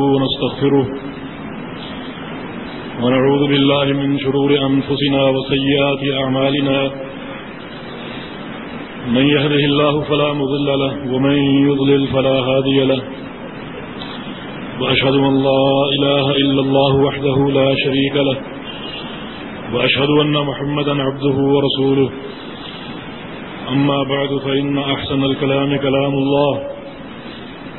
ونستغفره ونعوذ بالله من شرور أنفسنا وسيئات أعمالنا. من يهده الله فلا مضل له ومن يضلل فلا هادي له. وأشهد أن لا إله إلا الله وحده لا شريك له. وأشهد أن محمدا عبده ورسوله. أما بعد فإن أحسن الكلام كلام الله.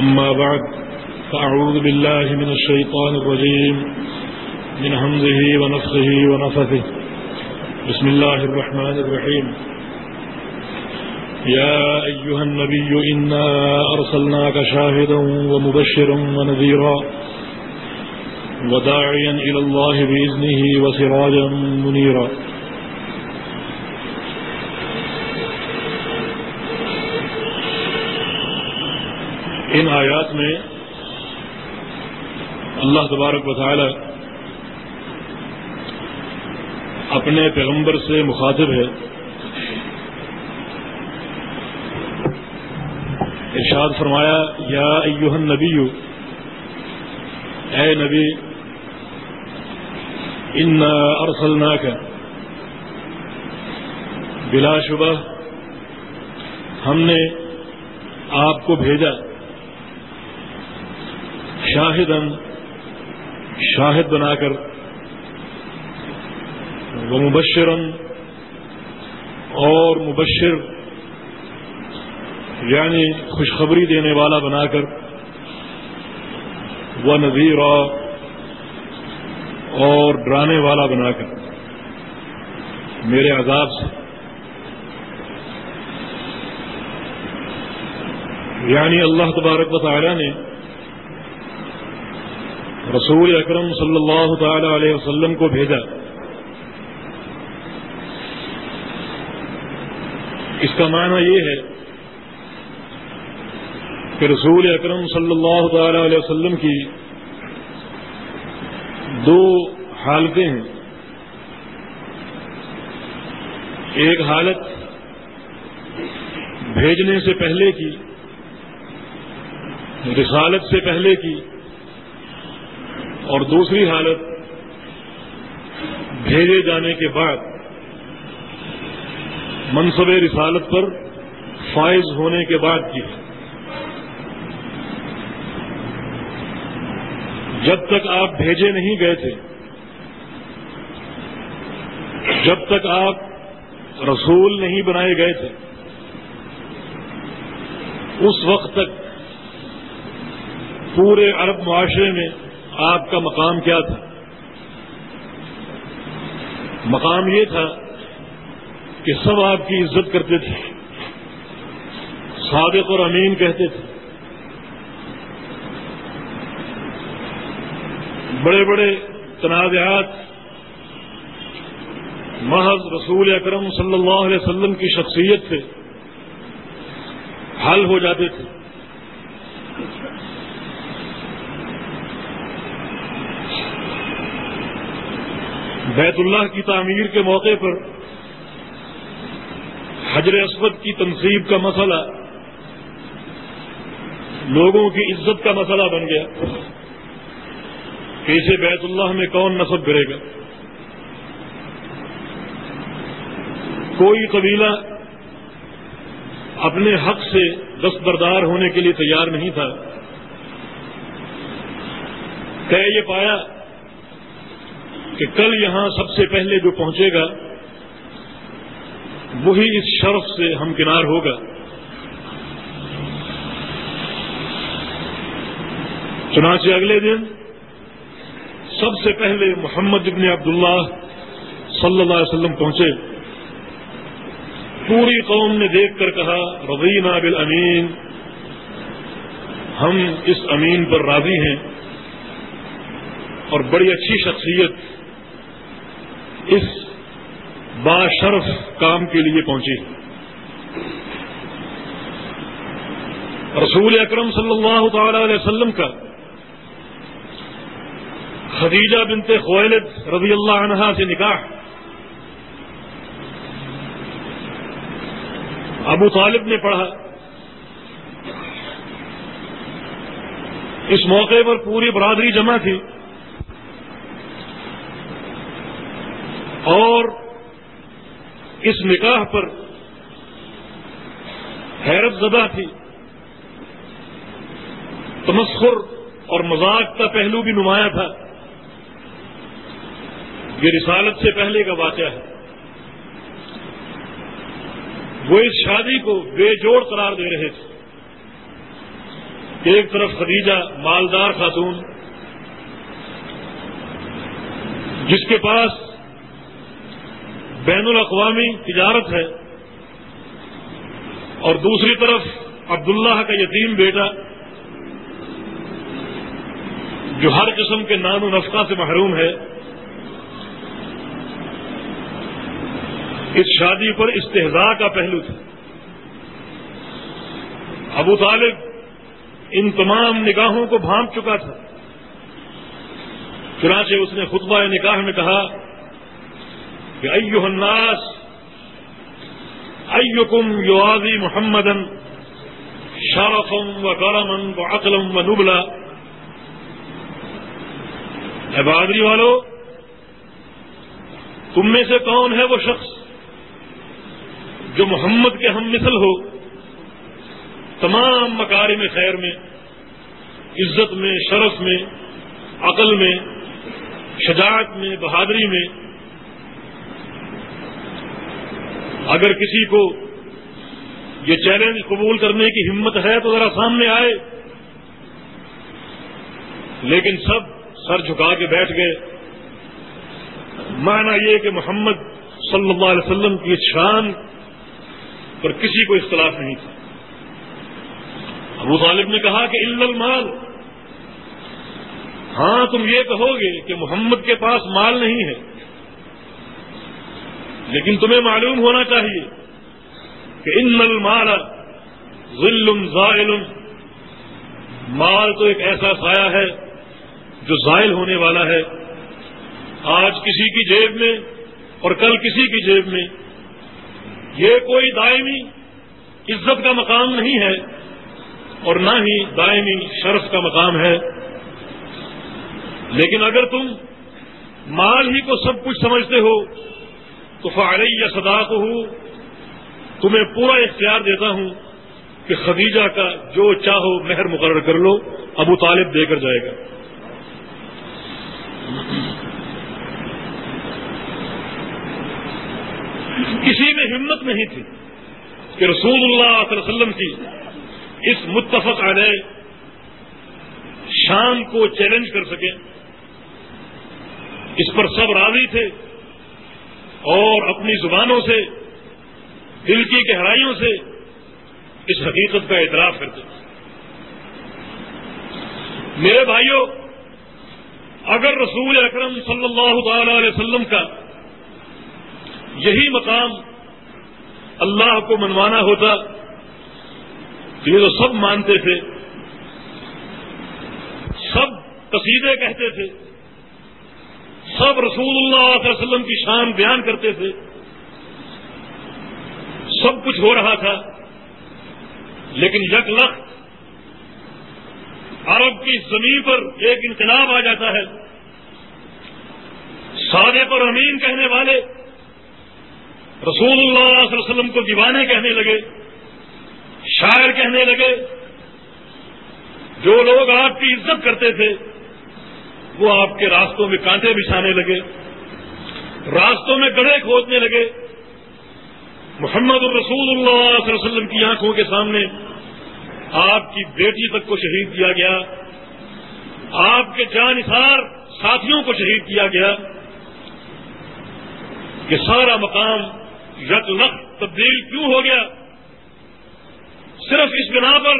أما بعد فأعوذ بالله من الشيطان الرجيم من همزه ونفسه ونفثه. بسم الله الرحمن الرحيم. يا أيها النبي إنا أرسلناك شاهدا ومبشرا ونذيرا وداعيا إلى الله بإذنه وسراجا منيرا. ان آیات میں اللہ تبارک و تعالی اپنے پیغمبر سے مخاطب ہے۔ ارشاد فرمایا، یا ایوہ النبی، اے نبی ان ارسلناک بلا شبہ، ہم نے آپ کو بھیجا۔ شاہدن شاہد بنا کر وہ مبشرن اور مبشر یعنی خوشخبری دینے والا بنا کر وہ نذیر اور ڈرانے والا بنا کر میرے عذاب سے یعنی اللہ تبارک و تعالی نے رسول اکرم صلی اللہ تعالی علیہ وسلم کو بھیجا۔ اس کا معنی یہ ہے کہ رسول اکرم صلی اللہ تعالی علیہ وسلم کی دو حالتیں ہیں۔ ایک حالت بھیجنے سے پہلے کی، رسالت سے پہلے کی اور دوسری حالت، بھیجے جانے کے بعد منصب رسالت پر فائز ہونے کے بعد کی جب تک آپ بھیجے نہیں گئے تھے، جب تک آپ رسول نہیں بنائے گئے تھے، اس وقت تک پورے عرب معاشرے میں آپ کا مقام کیا تھا؟ مقام یہ تھا کہ سب آپ کی عزت کرتے تھے، صادق اور امین کہتے تھے۔ بڑے بڑے تنازعات، محض رسول اکرم صلی اللہ علیہ وسلم کی شخصیت سے حل ہو جاتے تھے۔ بیت اللہ کی تعمیر کے موقع پر حجر اسود کی تنصیب کا مسئلہ، لوگوں کی عزت کا مسئلہ بن گیا کہ اسے بیت اللہ میں کون نصب کرے گا۔ کوئی قبیلہ اپنے حق سے دستبردار ہونے کے لیے تیار نہیں تھا۔ طے یہ پایا کہ کل یہاں سب سے پہلے جو پہنچے گا، وہی اس شرف سے ہمکنار ہوگا۔ چنانچہ اگلے دن سب سے پہلے محمد ابن عبداللہ صلی اللہ علیہ وسلم پہنچے۔ پوری قوم نے دیکھ کر کہا، رضینا بالامین، ہم اس امین پر راضی ہیں اور بڑی اچھی شخصیت اس باشرف کام کے لیے پہنچی رسول اکرم صلی اللہ تعالی علیہ وسلم کا خدیجہ بنت خویلد رضی اللہ عنہا سے نکاح۔ ابو طالب نے پڑھا۔ اس موقع پر پوری برادری جمع تھی۔ اور اس نکاح پر حیرت زدہ تھی۔ تمسخر اور مذاق کا پہلو بھی نمایاں تھا۔ یہ رسالت سے پہلے کا واقعہ ہے۔ وہ اس شادی کو بے جوڑ قرار دے رہے تھے۔ ایک طرف خدیجہ مالدار خاتون، جس کے پاس بین الاقوامی تجارت ہے اور دوسری طرف عبداللہ کا یتیم بیٹا جو ہر قسم کے نان و نفقہ سے محروم ہے، اس شادی پر استحضاء کا پہلو تھا۔ ابو طالب ان تمام نگاہوں کو بھانپ چکا تھا۔ چنانچہ اس نے خطبہ نکاح میں کہا کہ ایو الناس ایکم یوازی محمدن شارفم و کرمن و اقلم و نبلا. اے بہادری والو، تم میں سے کون ہے وہ شخص جو محمد کے ہم مثل ہو؟ تمام مکاری میں خیر میں، عزت میں، شرف میں، عقل میں، شجاعت میں، بہادری میں اگر کسی کو یہ چیلنج قبول کرنے کی ہمت ہے تو ذرا سامنے آئے۔ لیکن سب سر جھکا کے بیٹھ گئے۔ مانا یہ کہ محمد صلی اللہ علیہ وسلم کی شان پر کسی کو اختلاف نہیں تھا۔ ابو طالب نے کہا کہ المال۔ ہاں تم یہ کہو گے کہ محمد کے پاس مال نہیں ہے۔ لیکن تمہیں معلوم ہونا چاہیے کہ ان المال ظلم زائل۔ مال تو ایک ایسا سایہ ہے جو زائل ہونے والا ہے۔ آج کسی کی جیب میں اور کل کسی کی جیب میں یہ کوئی دائمی عزت کا مقام نہیں ہے اور نہ ہی دائمی شرف کا مقام ہے۔ لیکن اگر تم مال ہی کو سب کچھ سمجھتے ہو تو فعلی یا صدا کو ہوں تمہیں پورا اختیار دیتا ہوں کہ خدیجہ کا جو چاہو مہر مقرر کر لو، ابو طالب دے کر جائے گا۔ کسی میں ہمت نہیں تھی کہ رسول اللہ علیہ وسلم کی اس متفق علیہ شام کو چیلنج کر سکے۔ اس پر سب راضی تھے۔ اور اپنی زبانوں سے، دل کی گہرائیوں سے اس حقیقت کا اعتراف کرتے تھے میرے بھائیوں، اگر رسول اکرم صلی اللہ تعالی علیہ وسلم کا یہی مقام اللہ کو منوانا ہوتا، یہ تو سب مانتے تھے، سب قصیدے کہتے تھے سب رسول اللہ علیہ وسلم کی شان بیان کرتے تھے۔ سب کچھ ہو رہا تھا۔ لیکن یک لخت عرب کی زمین پر ایک انقلاب آ جاتا ہے۔ سادے پر امین کہنے والے رسول اللہ علیہ وسلم کو دیوانے کہنے لگے۔ شاعر کہنے لگے۔ جو لوگ آپ کی عزت کرتے تھے۔ وہ آپ کے راستوں میں کانٹے بچھانے لگے، راستوں میں گڑھے کھودنے لگے۔ محمد الرسول اللہ صلی اللہ علیہ وسلم کی آنکھوں کے سامنے آپ کی بیٹی تک کو شہید کیا گیا۔ آپ کے جانثار ساتھیوں کو شہید کیا گیا۔ کہ سارا مقام یک لخ تبدیل کیوں ہو گیا؟ صرف اس بنا پر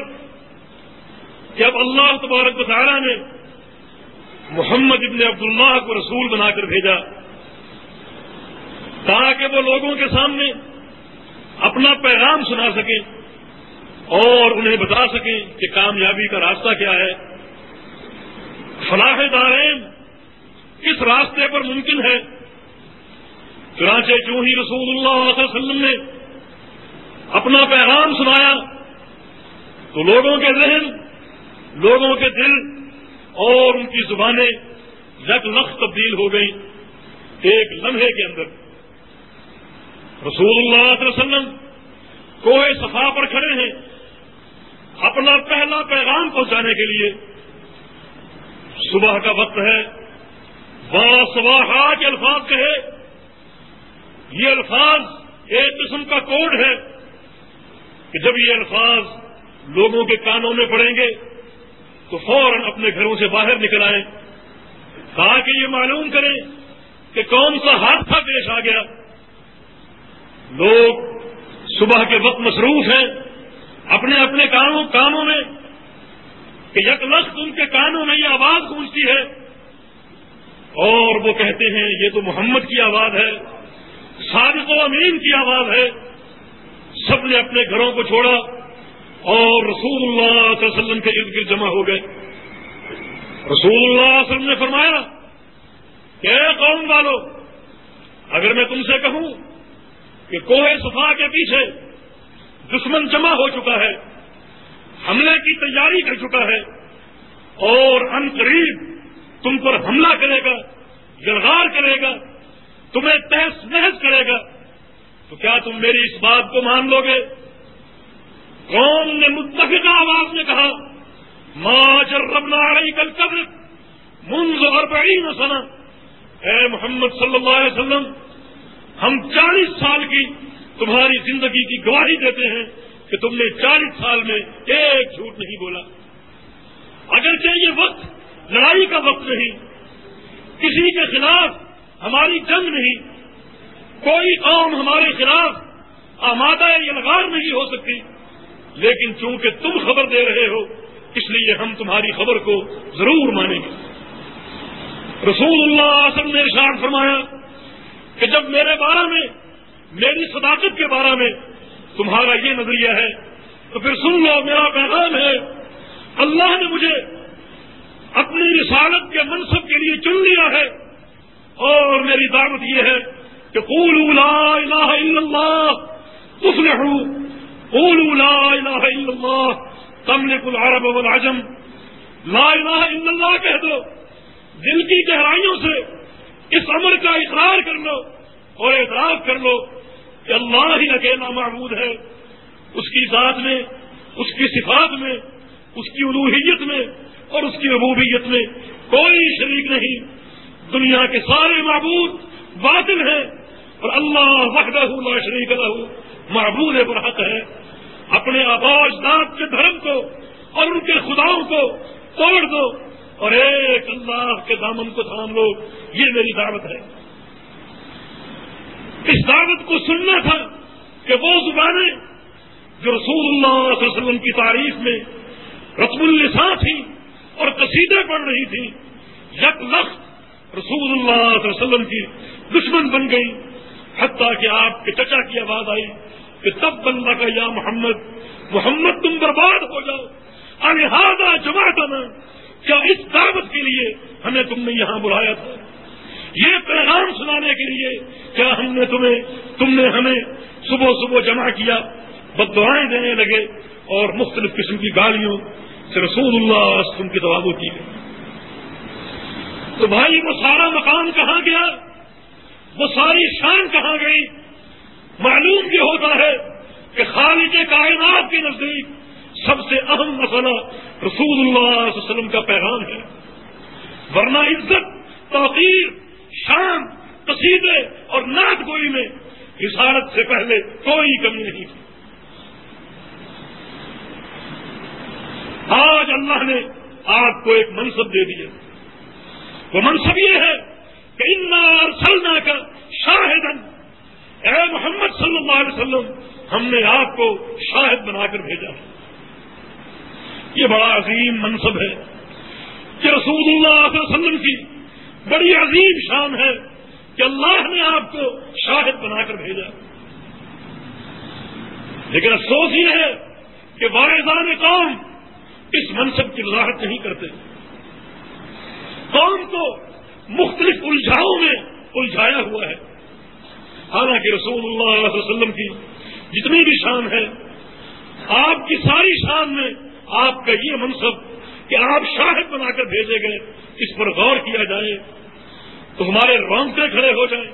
کہ اب اللہ تبارک تعالیٰ نے محمد ابن عبداللہ کو رسول بنا کر بھیجا تاکہ وہ لوگوں کے سامنے اپنا پیغام سنا سکیں اور انہیں بتا سکیں کہ کامیابی کا راستہ کیا ہے۔ فلاح دارین، کس راستے پر ممکن ہے؟ چنانچہ چوں ہی رسول اللہ علیہ وسلم نے اپنا پیغام سنایا تو لوگوں کے ذہن، لوگوں کے دل اور ان کی زبانیں یک لخ تبدیل ہو گئیں ایک لمحے کے اندر۔ رسول اللہ علیہ وسلم کوہ صفا پر کھڑے ہیں اپنا پہلا پیغام پہنچانے کے لیے۔ صبح کا وقت ہے۔ با سواہا کے الفاظ کہے۔ یہ الفاظ ایک قسم کا کوڈ ہے کہ جب یہ الفاظ لوگوں کے کانوں میں پڑیں گے تو فوراً اپنے گھروں سے باہر نکل آئیں تاکہ یہ معلوم کریں کہ کون سا حادثہ پیش آ گیا۔ لوگ صبح کے وقت مصروف ہیں۔ اپنے اپنے کاموں کاموں میں کہ یک لفظ ان کے کانوں میں یہ آواز گونجتی ہے۔ اور وہ کہتے ہیں، یہ تو محمد کی آواز ہے۔ صادق و امین کی آواز ہے۔ سب نے اپنے گھروں کو چھوڑا۔ اور رسول اللہ صلی اللہ علیہ وسلم کے ارد گرد جمع ہو گئے۔ رسول اللہ علیہ وسلم نے فرمایا کہ قوم والو، اگر میں تم سے کہوں کہ کوہ صفا کے پیچھے دشمن جمع ہو چکا ہے، حملے کی تیاری کر چکا ہے، اور ان قریب تم پر حملہ کرے گا گرغار کرے گا، تمہیں تحس محض کرے گا، تو کیا تم میری اس بات کو مان لو گے قوم نے متفقہ آواز میں کہا ماں جربنا رہی کل قبر منذ اربعین سنہ. اے محمد صلی اللہ علیہ وسلم، ہم چالیس سال کی تمہاری زندگی کی گواہی دیتے ہیں کہ تم نے چالیس سال میں ایک جھوٹ نہیں بولا۔ اگرچہ یہ وقت لڑائی کا وقت نہیں، کسی کے خلاف ہماری جنگ نہیں، کوئی قوم ہمارے خلاف آمادہ یلغار نہیں ہو سکتی۔ لیکن چونکہ تم خبر دے رہے ہو، اس لیے ہم تمہاری خبر کو ضرور مانیں گے۔ رسول اللہ وسلم نے ارشاد فرمایا کہ جب میرے بارے میں، میری صداقت کے بارے میں تمہارا یہ نظریہ ہے، تو پھر سن لو، میرا پیغام ہے، اللہ نے مجھے اپنی رسالت کے منصب کے لیے چن لیا ہے۔ اور میری دعوت یہ ہے کہ لا الہ الا اللہ تفلحو قولوا لا الہ الا اللہ تملک العرب والعجم. لا الہ الا اللہ کہہ دو، دل کی گہرائیوں سے اس عمر کا اقرار کر لو اور اعتراف کر لو کہ اللہ ہی اکیلا معبود ہے۔ اس کی ذات میں، اس کی صفات میں، اس کی الوحیت میں اور اس کی ربوبیت میں کوئی شریک نہیں۔ دنیا کے سارے معبود باطل ہیں۔ اور اللہ وحدہ لا شریک رہ معبود برحق ہے۔ اپنے آباش دانت کے دھرم کو اور ان کے خداؤں کو توڑ دو اور ایک اللہ کے دامن کو تھام لو، یہ میری دعوت ہے۔ اس دعوت کو سننا تھا کہ وہ زبانیں جو رسول اللہ صلی اللہ علیہ وسلم کی تعریف میں رسم السان تھی اور قصیدے پڑھ رہی تھی، یک لخت رسول اللہ صلی اللہ علیہ وسلم کی دشمن بن گئی۔ حتیٰ کہ آپ کے چچا کی آواز آئی کہ تب بندہ کا یا محمد محمد تم برباد ہو جاؤ۔ الحاظہ جمع کرنا کیا اس دعوت کے لیے ہمیں تم نے یہاں بلایا تھا؟ یہ پیغام سنانے کے لیے کیا ہم نے تمہیں، تم نے ہمیں صبح صبح جمع کیا بد دعائیں دینے لگے اور مختلف قسم کی گاڑیوں سے رسول اللہ وسلم کی دعا ہوتی ہے تو بھائی وہ سارا مقام کہاں گیا؟ وہ ساری شان کہاں گئی؟ معلوم یہ ہوتا ہے کہ خالد کائنات کے نزدیک سب سے اہم مسئلہ رسول اللہ علیہ وسلم کا پیغام ہے۔ ورنہ عزت توقیر شان، قصیدے اور نعت گوئی میں رسالت سے پہلے کوئی کمی نہیں تھی۔ آج اللہ نے آپ کو ایک منصب دے دیا۔ وہ منصب یہ ہے کہ سلنا کا شاہدن اے محمد صلی اللہ علیہ وسلم، ہم نے آپ کو شاہد بنا کر بھیجا۔ یہ بڑا عظیم منصب ہے کہ رسول اللہ علیہ وسلم کی بڑی عظیم شان ہے کہ اللہ نے آپ کو شاہد بنا کر بھیجا۔ لیکن افسوس یہ ہے کہ واحدان قوم اس منصب کی وضاحت نہیں کرتے۔ قوم کو مختلف الجھاؤں میں الجھایا ہوا ہے۔ حالانکہ رسول اللہ علیہ وسلم کی جتنی بھی شان ہے، آپ کی ساری شان میں آپ کا یہ منصب کہ آپ شاہد بنا کر بھیجے گئے، اس پر غور کیا جائے، تو ہمارے رونگتے کھڑے ہو جائیں۔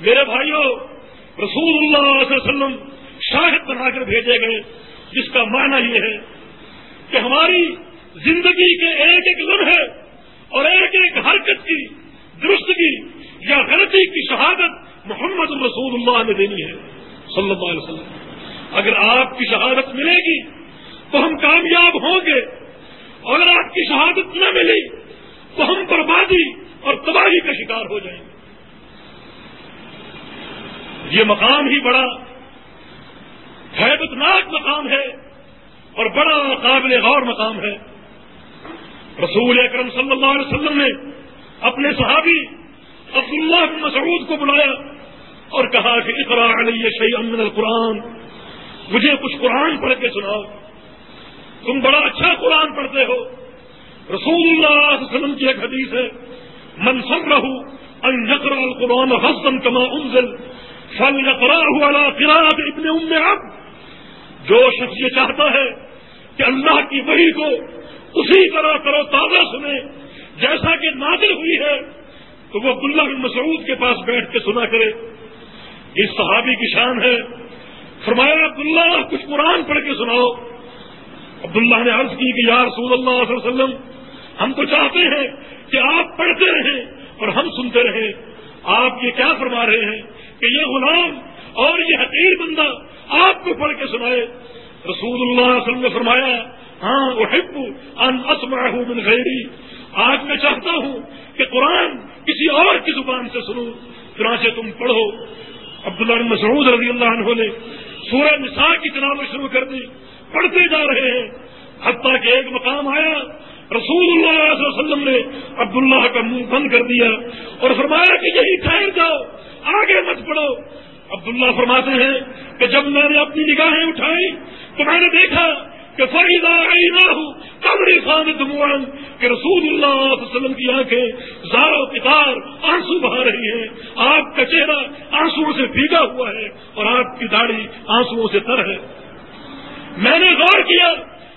میرے بھائیوں رسول اللہ علیہ وسلم شاہد بنا کر بھیجے گئے، جس کا معنی یہ ہے کہ ہماری زندگی کے ایک ایک لمحے اور ایک ایک حرکت کی درستگی یا غلطی کی شہادت محمد رسول اللہ نے دینی ہے، صلی اللہ علیہ وسلم۔ اگر آپ کی شہادت ملے گی تو ہم کامیاب ہوں گے۔ اگر آپ کی شہادت نہ ملی تو ہم بربادی اور تباہی کا شکار ہو جائیں گے۔ یہ مقام ہی بڑا حیبت ناک مقام ہے اور بڑا قابل غور مقام ہے۔ رسول اکرم صلی اللہ علیہ وسلم نے اپنے صحابی عبداللہ بن مسعود کو بلایا اور کہا کہ اقرا علیہ شعی امن القرآن، مجھے کچھ قرآن پڑھ کے سناؤ۔ تم بڑا اچھا قرآن پڑھتے ہو۔ رسول اللہ علیہ وسلم کی ایک حدیث ہے منصب رہو ان یقرا القرآن حسن کما انزل فل یقرا قراءت ابن ام اب جو شخص یہ چاہتا ہے کہ اللہ کی وحی کو اسی طرح کرو تازہ سنے جیسا کہ نازل ہوئی ہے، تو وہ عبداللہ بن مسعود کے پاس بیٹھ کے سنا کرے۔ اس صحابی کی شان ہے۔ فرمایا، عبداللہ، کچھ قرآن پڑھ کے سناؤ۔ عبداللہ نے عرض کی کہ یا رسول اللہ علیہ وسلم، ہم تو چاہتے ہیں کہ آپ پڑھتے رہیں اور ہم سنتے رہیں۔ آپ یہ کیا فرما رہے ہیں کہ یہ غلام اور یہ حقیر بندہ آپ کو پڑھ کے سنائے۔ رسول اللہ علیہ وسلم نے فرمایا ہاں وہ من غیری۔ آج میں چاہتا ہوں کہ قرآن کسی اور کی زبان سے سنو۔ چنانچہ تم پڑھو۔ عبداللہ بن مسعود رضی اللہ عنہ نے سورہ نساء کی تناب شروع کر دی۔ پڑھتے جا رہے ہیں۔ حتیٰ کہ ایک مقام آیا۔ رسول اللہ علیہ وسلم نے عبداللہ کا منہ بند کر دیا اور فرمایا کہ یہی ٹھہر جاؤ، آگے مت پڑھو عبداللہ فرماتے ہیں کہ جب میں نے اپنی نگاہیں اٹھائی تو میں نے دیکھا کہ فریدا آئی نہ ہوں قبر خان دموان کہ رسول اللہ صلی اللہ علیہ وسلم کی آنکھیں زارو کتار آنسو بہا رہی ہیں آپ کا چہرہ آنسو سے بھیگا ہوا ہے اور آپ کی داڑھی آنسو سے تر ہے۔ میں نے غور کیا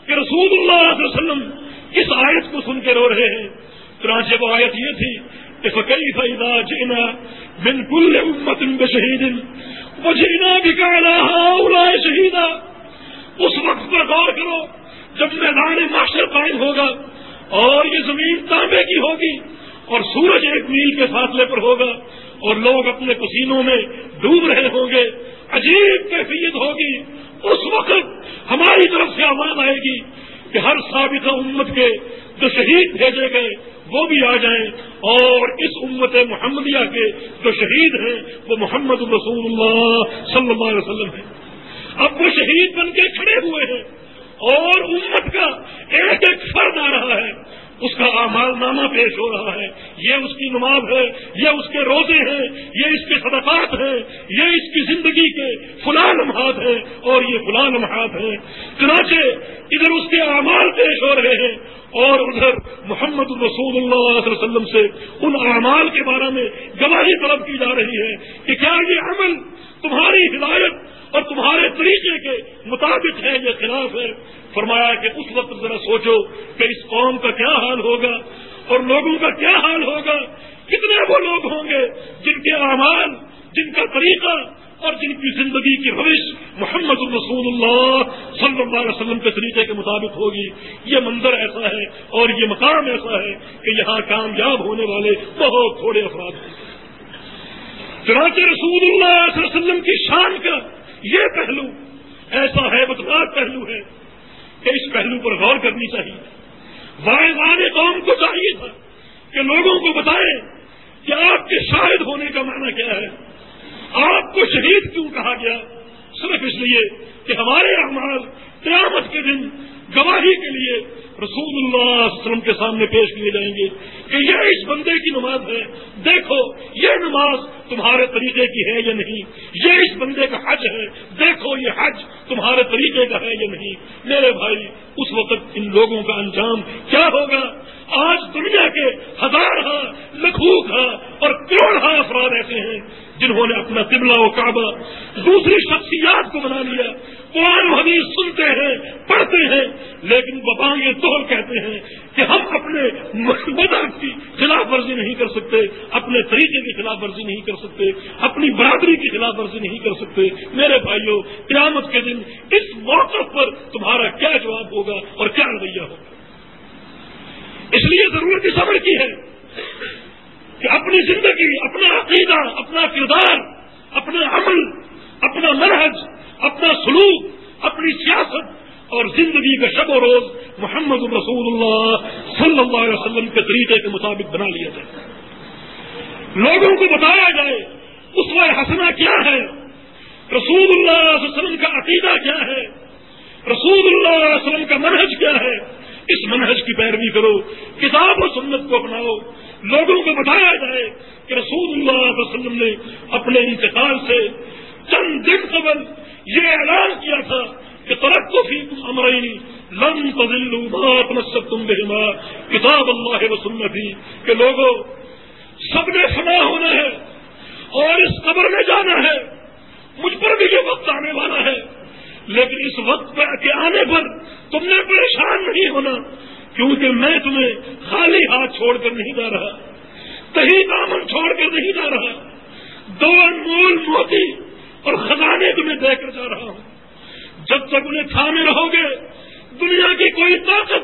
کہ رسول اللہ صلی اللہ علیہ وسلم کس آیت کو سن کے رو رہے ہیں۔ چنانچہ وہ آیت یہ تھی کہ فقی فیدا جینا بالکل امت شہید وہ جینا بھی کہنا شہیدا اس وقت پر غور کرو جب میدان معاشر قائم ہوگا اور یہ زمین تانبے کی ہوگی اور سورج ایک میل کے فاصلے پر ہوگا اور لوگ اپنے پسینوں میں ڈوب رہے ہوں گے، عجیب کیفیت ہوگی۔ اس وقت ہماری طرف سے آواز آئے گی کہ ہر سابقہ امت کے جو شہید بھیجے گئے وہ بھی آ جائیں اور اس امت محمدیہ کے جو شہید ہیں وہ محمد رسول اللہ صلی اللہ علیہ وسلم ہیں۔ اب وہ شہید بن کے کھڑے ہوئے ہیں اور امت کا ایک ایک فرد آ رہا ہے۔ اس کا اعمال نامہ پیش ہو رہا ہے۔ یہ اس کی نماز ہے، یہ اس کے روزے ہیں، یہ اس کے صدقات ہیں، یہ اس کی زندگی کے فلاں لمحات ہیں اور یہ فلاں لمحات ہیں۔ چنانچہ ادھر اس کے اعمال پیش ہو رہے ہیں اور ادھر محمد رسول اللہ علیہ وسلم سے ان اعمال کے بارے میں گواہی طلب کی جا رہی ہے کہ کیا یہ عمل تمہاری ہدایت اور تمہارے طریقے کے مطابق ہے یہ خلاف ہے۔ فرمایا کہ اس وقت ذرا سوچو کہ اس قوم کا کیا حال ہوگا اور لوگوں کا کیا حال ہوگا۔ کتنے وہ لوگ ہوں گے جن کے اعمال، جن کا طریقہ اور جن کی زندگی کی روش محمد الرسول اللہ صلی اللہ علیہ وسلم کے طریقے کے مطابق ہوگی۔ یہ منظر ایسا ہے اور یہ مقام ایسا ہے کہ یہاں کامیاب ہونے والے بہت تھوڑے افراد ہیں۔ چنانچہ رسول اللہ صلی اللہ علیہ وسلم کی شان کا یہ پہلو، ایسا ہے بتناک پہلو ہے کہ اس پہلو پر غور کرنی چاہیے۔ وائزان قوم کو چاہیے تھا کہ لوگوں کو بتائیں کہ آپ کے شاہد ہونے کا معنی کیا ہے۔ آپ کو شہید کیوں کہا گیا؟ صرف اس لیے کہ ہمارے اعمال قیامت کے دن گواہی کے لیے رسول اللہ علیہ وسلم کے سامنے پیش کیے جائیں گے کہ یہ اس بندے کی نماز ہے۔ دیکھو، یہ نماز تمہارے طریقے کی ہے یا نہیں؟ یہ اس بندے کا حج ہے۔ دیکھو، یہ حج تمہارے طریقے کا ہے یا نہیں؟ میرے بھائی، اس وقت ان لوگوں کا انجام کیا ہوگا؟ آج دنیا کے ہزار ہاں لکھو ہاں اور کروڑ ہاں افراد ایسے ہیں۔ جنہوں نے اپنا قبلہ و کعبہ دوسری شخصیات کو بنا لیا قرآن حدیث سنتے ہیں، پڑھتے ہیں، لیکن ببانگے توڑ کہتے ہیں کہ ہم اپنے مذہب کی خلاف ورزی نہیں کر سکتے، اپنے طریقے کی خلاف ورزی نہیں کر سکتے، اپنی برادری کی خلاف ورزی نہیں کر سکتے۔ میرے بھائیوں قیامت کے دن اس موقع پر تمہارا کیا جواب ہوگا اور کیا رویہ ہوگا؟ اس لیے ضرورت اس صبر کی ہے کہ اپنی زندگی، اپنا عقیدہ، اپنا کردار، اپنا عمل، اپنا مرحج اپنا سلوک، اپنی سیاست اور زندگی کا شب و روز محمد رسول اللہ صلی اللہ علیہ وسلم کے طریقے کے مطابق بنا لیا جائے۔ لوگوں کو بتایا جائے اس میں ہنسنا کیا ہے؟ رسول اللہ علیہ وسلم کا عقیدہ کیا ہے؟ رسول اللہ علیہ وسلم کا منحج کیا ہے؟ اس منحج کی پیروی کرو، کتاب و سنت کو اپناؤ لوگوں کو بتایا جائے کہ رسول اللہ علیہ وسلم نے اپنے انتقال سے چند دن قبل یہ اعلان کیا تھا کہ ترق کو امرئی لم تزلو بات نصب تم بہما کتاب اللہ و سنتی کہ لوگوں، سب نے فنا ہونا ہے اور اس قبر میں جانا ہے، مجھ پر بھی یہ وقت آنے والا ہے، لیکن اس وقت کے آنے پر تم نے پریشان نہیں ہونا۔ کیونکہ میں تمہیں خالی ہاتھ چھوڑ کر نہیں جا رہا کہیں دامن چھوڑ کر نہیں جا رہا دو انمول موتی اور خزانے تمہیں دے کر جا رہا ہوں۔ جب تک انہیں تھامے رہو گے، دنیا کی کوئی طاقت،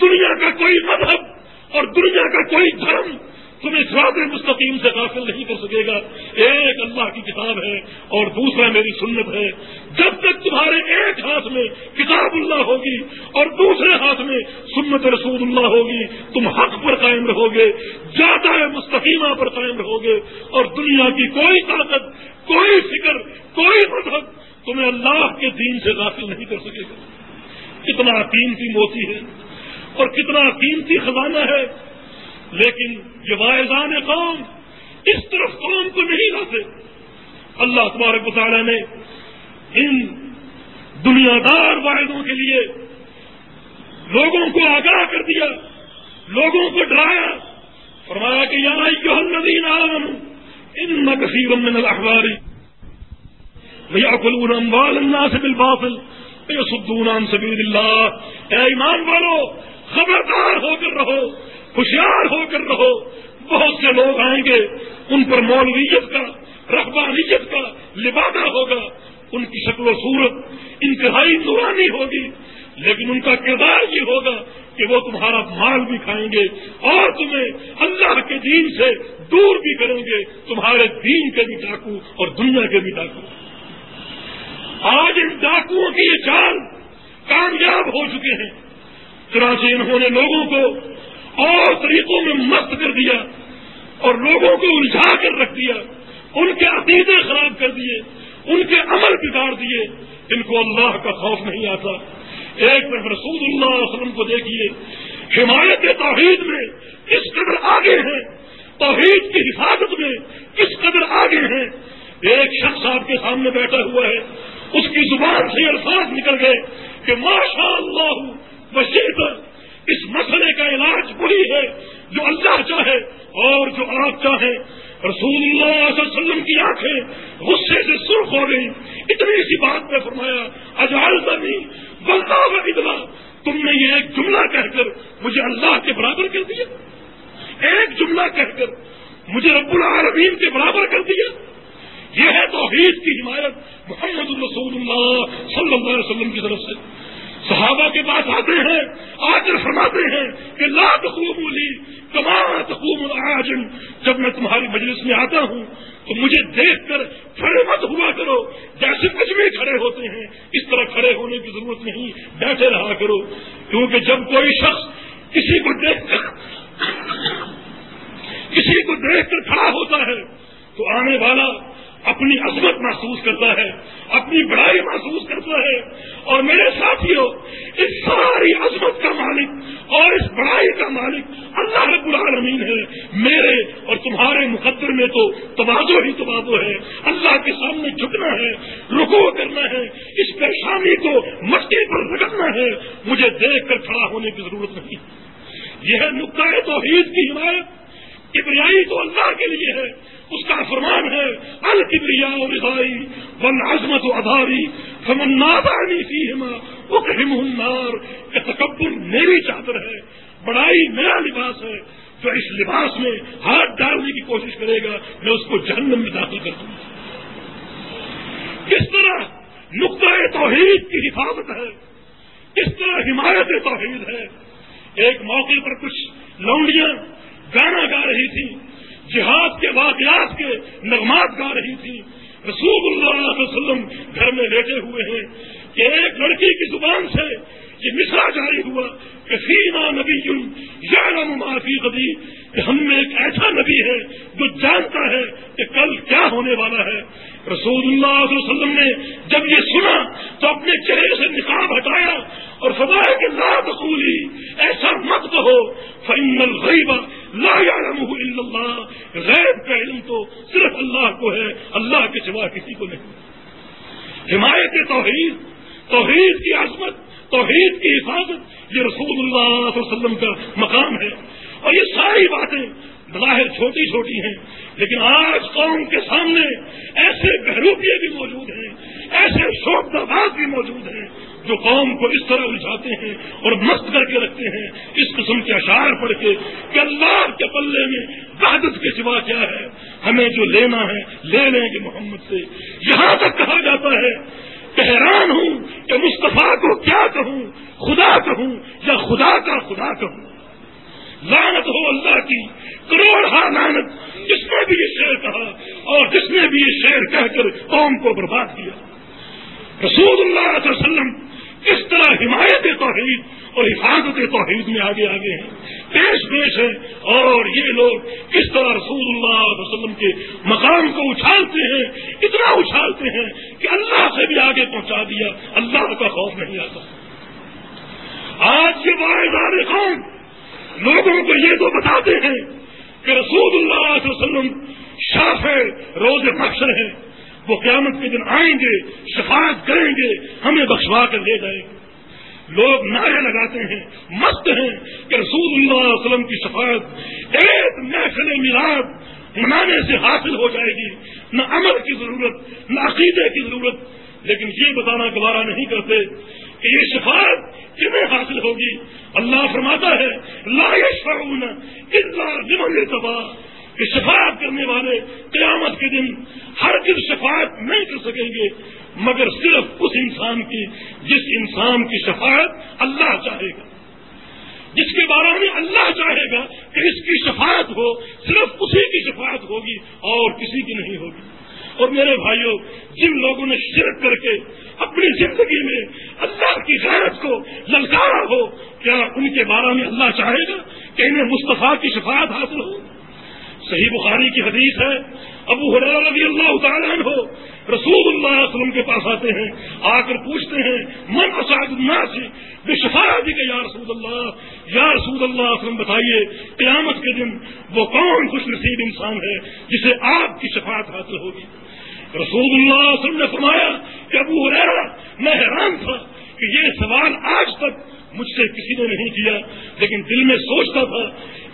دنیا کا کوئی مذہب اور دنیا کا کوئی دھرم تمہیں سواد مستقیم سے داخل نہیں کر سکے گا۔ ایک اللہ کی کتاب ہے اور دوسرا میری سنت ہے۔ جب تک تمہارے ایک ہاتھ میں کتاب اللہ ہوگی اور دوسرے ہاتھ میں سنت رسول اللہ ہوگی، تم حق پر قائم رہو گے جاتا ہے مستقیمہ پر قائم رہو گے اور دنیا کی کوئی طاقت، کوئی فکر، کوئی مذہب تمہیں اللہ کے دین سے داخل نہیں کر سکے گا۔ کتنا قیمتی موتی ہے اور کتنا قیمتی خزانہ ہے۔ لیکن یہ واحضان قوم اس طرف قوم کو نہیں لاتے۔ اللہ تبارک تعالیٰ نے ان دنیا دار واحدوں کے لیے لوگوں کو آگاہ کر دیا، لوگوں کو ڈرایا۔ فرمایا کہ یہاں جو ندی نام ان نقصیر من الاحباری ویاکلون اموال الناس بالباطل، ویصدون عن اللہ۔ اے ایمان والو، خبردار ہو کر رہو۔ ہوشیار ہو کر رہو۔ بہت سے لوگ آئیں گے، ان پر مولویت کا رقبانیت کا لبادہ ہوگا۔ ان کی شکل و صورت انتہائی نورانی ہوگی، لیکن ان کا کردار یہ ہوگا کہ وہ تمہارا مال بھی کھائیں گے اور تمہیں اللہ کے دین سے دور بھی کریں گے۔ تمہارے دین کے بھی ڈاکو اور دنیا کے بھی ڈاکو۔ آج ان ڈاکوؤں کی یہ چال کامیاب ہو چکے ہیں۔ چنانچہ انہوں نے لوگوں کو اور طریقوں میں مست کر دیا اور لوگوں کو الجھا کر رکھ دیا، ان کے عقیدے خراب کر دیے، ان کے عمل بگاڑ دیے، ان کو اللہ کا خوف نہیں آتا۔ ایک طرف رسول اللہ علیہ وسلم کو دیکھیے، حمایت توحید میں کس قدر آگے ہیں، توحید کی حفاظت میں کس قدر آگے ہیں۔ ایک شخص آپ کے سامنے بیٹھا ہوا ہے، اس کی زبان سے الفاظ نکل گئے کہ ماشاء اللہ بشیر اس مسئلے کا علاج وہی ہے جو اللہ چاہے اور جو آپ چاہے رسول اللہ علیہ وسلم کی آنکھیں غصے سے سرخ ہو گئی اتنی سی بات پہ فرمایا اجال زمین بلتا ہوا ادلا تم نے یہ ایک جملہ کہہ کر مجھے اللہ کے برابر کر دیا۔ ایک جملہ کہہ کر مجھے رب العالمین کے برابر کر دیا۔ یہ ہے توحید کی حمایت محمد الرسول اللہ صلی اللہ علیہ وسلم کی طرف سے۔ صحابہ کے پاس آتے ہیں آ کر فرماتے ہیں کہ لا تقوم لی کما تقوم العاجم۔ جب میں تمہاری مجلس میں آتا ہوں تو مجھے دیکھ کر کھڑے مت ہوا کرو۔ جیسے مجمے کھڑے ہوتے ہیں، اس طرح کھڑے ہونے کی ضرورت نہیں، بیٹھے رہا کرو۔ کیونکہ جب کوئی شخص کسی کو دیکھ کر کسی کو دیکھ کر کھڑا ہوتا ہے، تو آنے والا اپنی عظمت محسوس کرتا ہے، اپنی بڑائی محسوس کرتا ہے۔ اور میرے ساتھیوں اس ساری عظمت کا مالک اور اس بڑائی کا مالک اللہ رب العالمین ہے۔ میرے اور تمہارے مقدر میں تو توازو ہی توازو ہے۔ اللہ کے سامنے جھکنا ہے رکو کرنا ہے۔ اس پریشانی کو مٹی پر رگڑنا ہے۔ مجھے دیکھ کر کھڑا ہونے کی ضرورت نہیں۔ یہ ہے نقطۂ توحید کی حمایت۔ کبریائی تو اللہ کے لیے ہے۔ اس کا فرمان ہے الکبریا رضائی ون عظمت و اداری فمن نادانی فیہما اکرم النار. کہ تکبر میری چادر ہے، بڑائی میرا لباس ہے، جو اس لباس میں ہاتھ ڈالنے کی کوشش کرے گا، میں اس کو جہنم میں داخل کر دوں گا۔ کس طرح نقطۂ توحید کی حفاظت ہے، کس طرح حمایت توحید ہے۔ ایک موقع پر کچھ لونڈیاں گانا گا رہی تھی جہاد کے واقعات کے نغمات گا رہی تھی۔ رسول اللہ علیہ وسلم گھر میں لیٹے ہوئے ہیں کہ ایک لڑکی کی زبان سے یہ مصرا جاری ہوا کہ سیما نبی یا معافی قدی کہ ہم میں ایک ایسا نبی ہے جو جانتا ہے کہ کل کیا ہونے والا ہے۔ رسول اللہ علیہ وسلم نے جب یہ سنا تو اپنے چہرے سے نکاب ہٹایا اور فرمایا کہ لا بخولی ایسا مت کہو۔ فن الغیبہ لا يعلمه الا اللہ غیب کا علم تو صرف اللہ کو ہے، اللہ کے سوا کسی کو نہیں۔ حمایت توحید توحید کی عظمت توحید کی حفاظت یہ رسول اللہ علیہ وسلم کا مقام ہے اور یہ ساری باتیں بظاہر چھوٹی چھوٹی ہیں، لیکن آج قوم کے سامنے ایسے بہروپیے بھی موجود ہیں، ایسے شوق باز بھی موجود ہیں جو قوم کو اس طرح الجھاتے ہیں اور مست کر کے رکھتے ہیں۔ اس قسم کے اشعار پڑھ کے کہ اللہ کے پلے میں وحدت کے سوا کیا ہے، ہمیں جو لینا ہے لے لیں گے محمد سے۔ یہاں تک کہا جاتا ہے کہ حیران ہوں کہ مصطفیٰ کو کیا کہوں، خدا کہوں، یا خدا کا خدا کہوں۔ لانت ہو اللہ کی، کروڑ ہاں لانت جس نے بھی یہ شعر کہا اور جس نے بھی یہ شعر کہہ کر قوم کو برباد کیا۔ رسول اللہ علیہ وسلم کس طرح حمایت توحید اور حفاظت توحید میں آگے آگے ہیں۔ پیش پیش ہے اور یہ لوگ کس طرح رسول اللہ علیہ وسلم کے مقام کو اچھالتے ہیں، اتنا اچھالتے ہیں کہ اللہ سے بھی آگے پہنچا دیا۔ اللہ کا خوف نہیں آتا۔ آج کے بارے قوم لوگوں کو یہ تو بتاتے ہیں کہ رسول اللہ علیہ وسلم شاف ہے، روز بخشر ہے۔ وہ قیامت کے دن آئیں گے، شفاعت کریں گے، ہمیں بخشوا کر لے جائیں گے۔ لوگ نعرے لگاتے ہیں، مست ہیں کہ رسول اللہ علیہ وسلم کی شفاعت ایک محفل میلاد منانے سے حاصل ہو جائے گی۔ نہ عمل کی ضرورت، نہ عقیدے کی ضرورت۔ لیکن یہ بتانا گوارا نہیں کرتے کہ یہ شفاعت کتنے حاصل ہوگی۔ اللہ فرماتا ہے، لا يشفعون الا لمن تباہ کہ شفاعت کرنے والے قیامت کے دن ہر دن شفاعت نہیں کر سکیں گے، مگر صرف اس انسان کی، جس انسان کی شفاعت اللہ چاہے گا۔ جس کے بارے میں اللہ چاہے گا کہ اس کی شفاعت ہو، صرف اسی کی شفاعت ہوگی اور کسی کی نہیں ہوگی۔ اور میرے بھائیوں جن لوگوں نے شرک کر کے اپنی زندگی میں اللہ کی غیرت کو للکارا ہو، کیا ان کے بارے میں اللہ چاہے گا کہ انہیں مصطفیٰ کی شفاعت حاصل ہو؟ صحیح بخاری کی حدیث ہے، ابو حرار رضی اللہ تعالیٰ ہو رسول اللہ علیہ وسلم کے پاس آتے ہیں، آ کر پوچھتے ہیں، من اسعد الناس بے شفاعت کہ یا رسول اللہ یا رسول اللہ علیہ وسلم بتائیے، قیامت کے دن وہ کون خوش نصیب انسان ہے جسے آپ کی شفاعت حاصل ہوگی؟ رسول اللہ علیہ وسلم نے فرمایا کہ ابو حرارا میں حیران تھا کہ یہ سوال آج تک مجھ سے کسی نے نہیں کیا، لیکن دل میں سوچتا تھا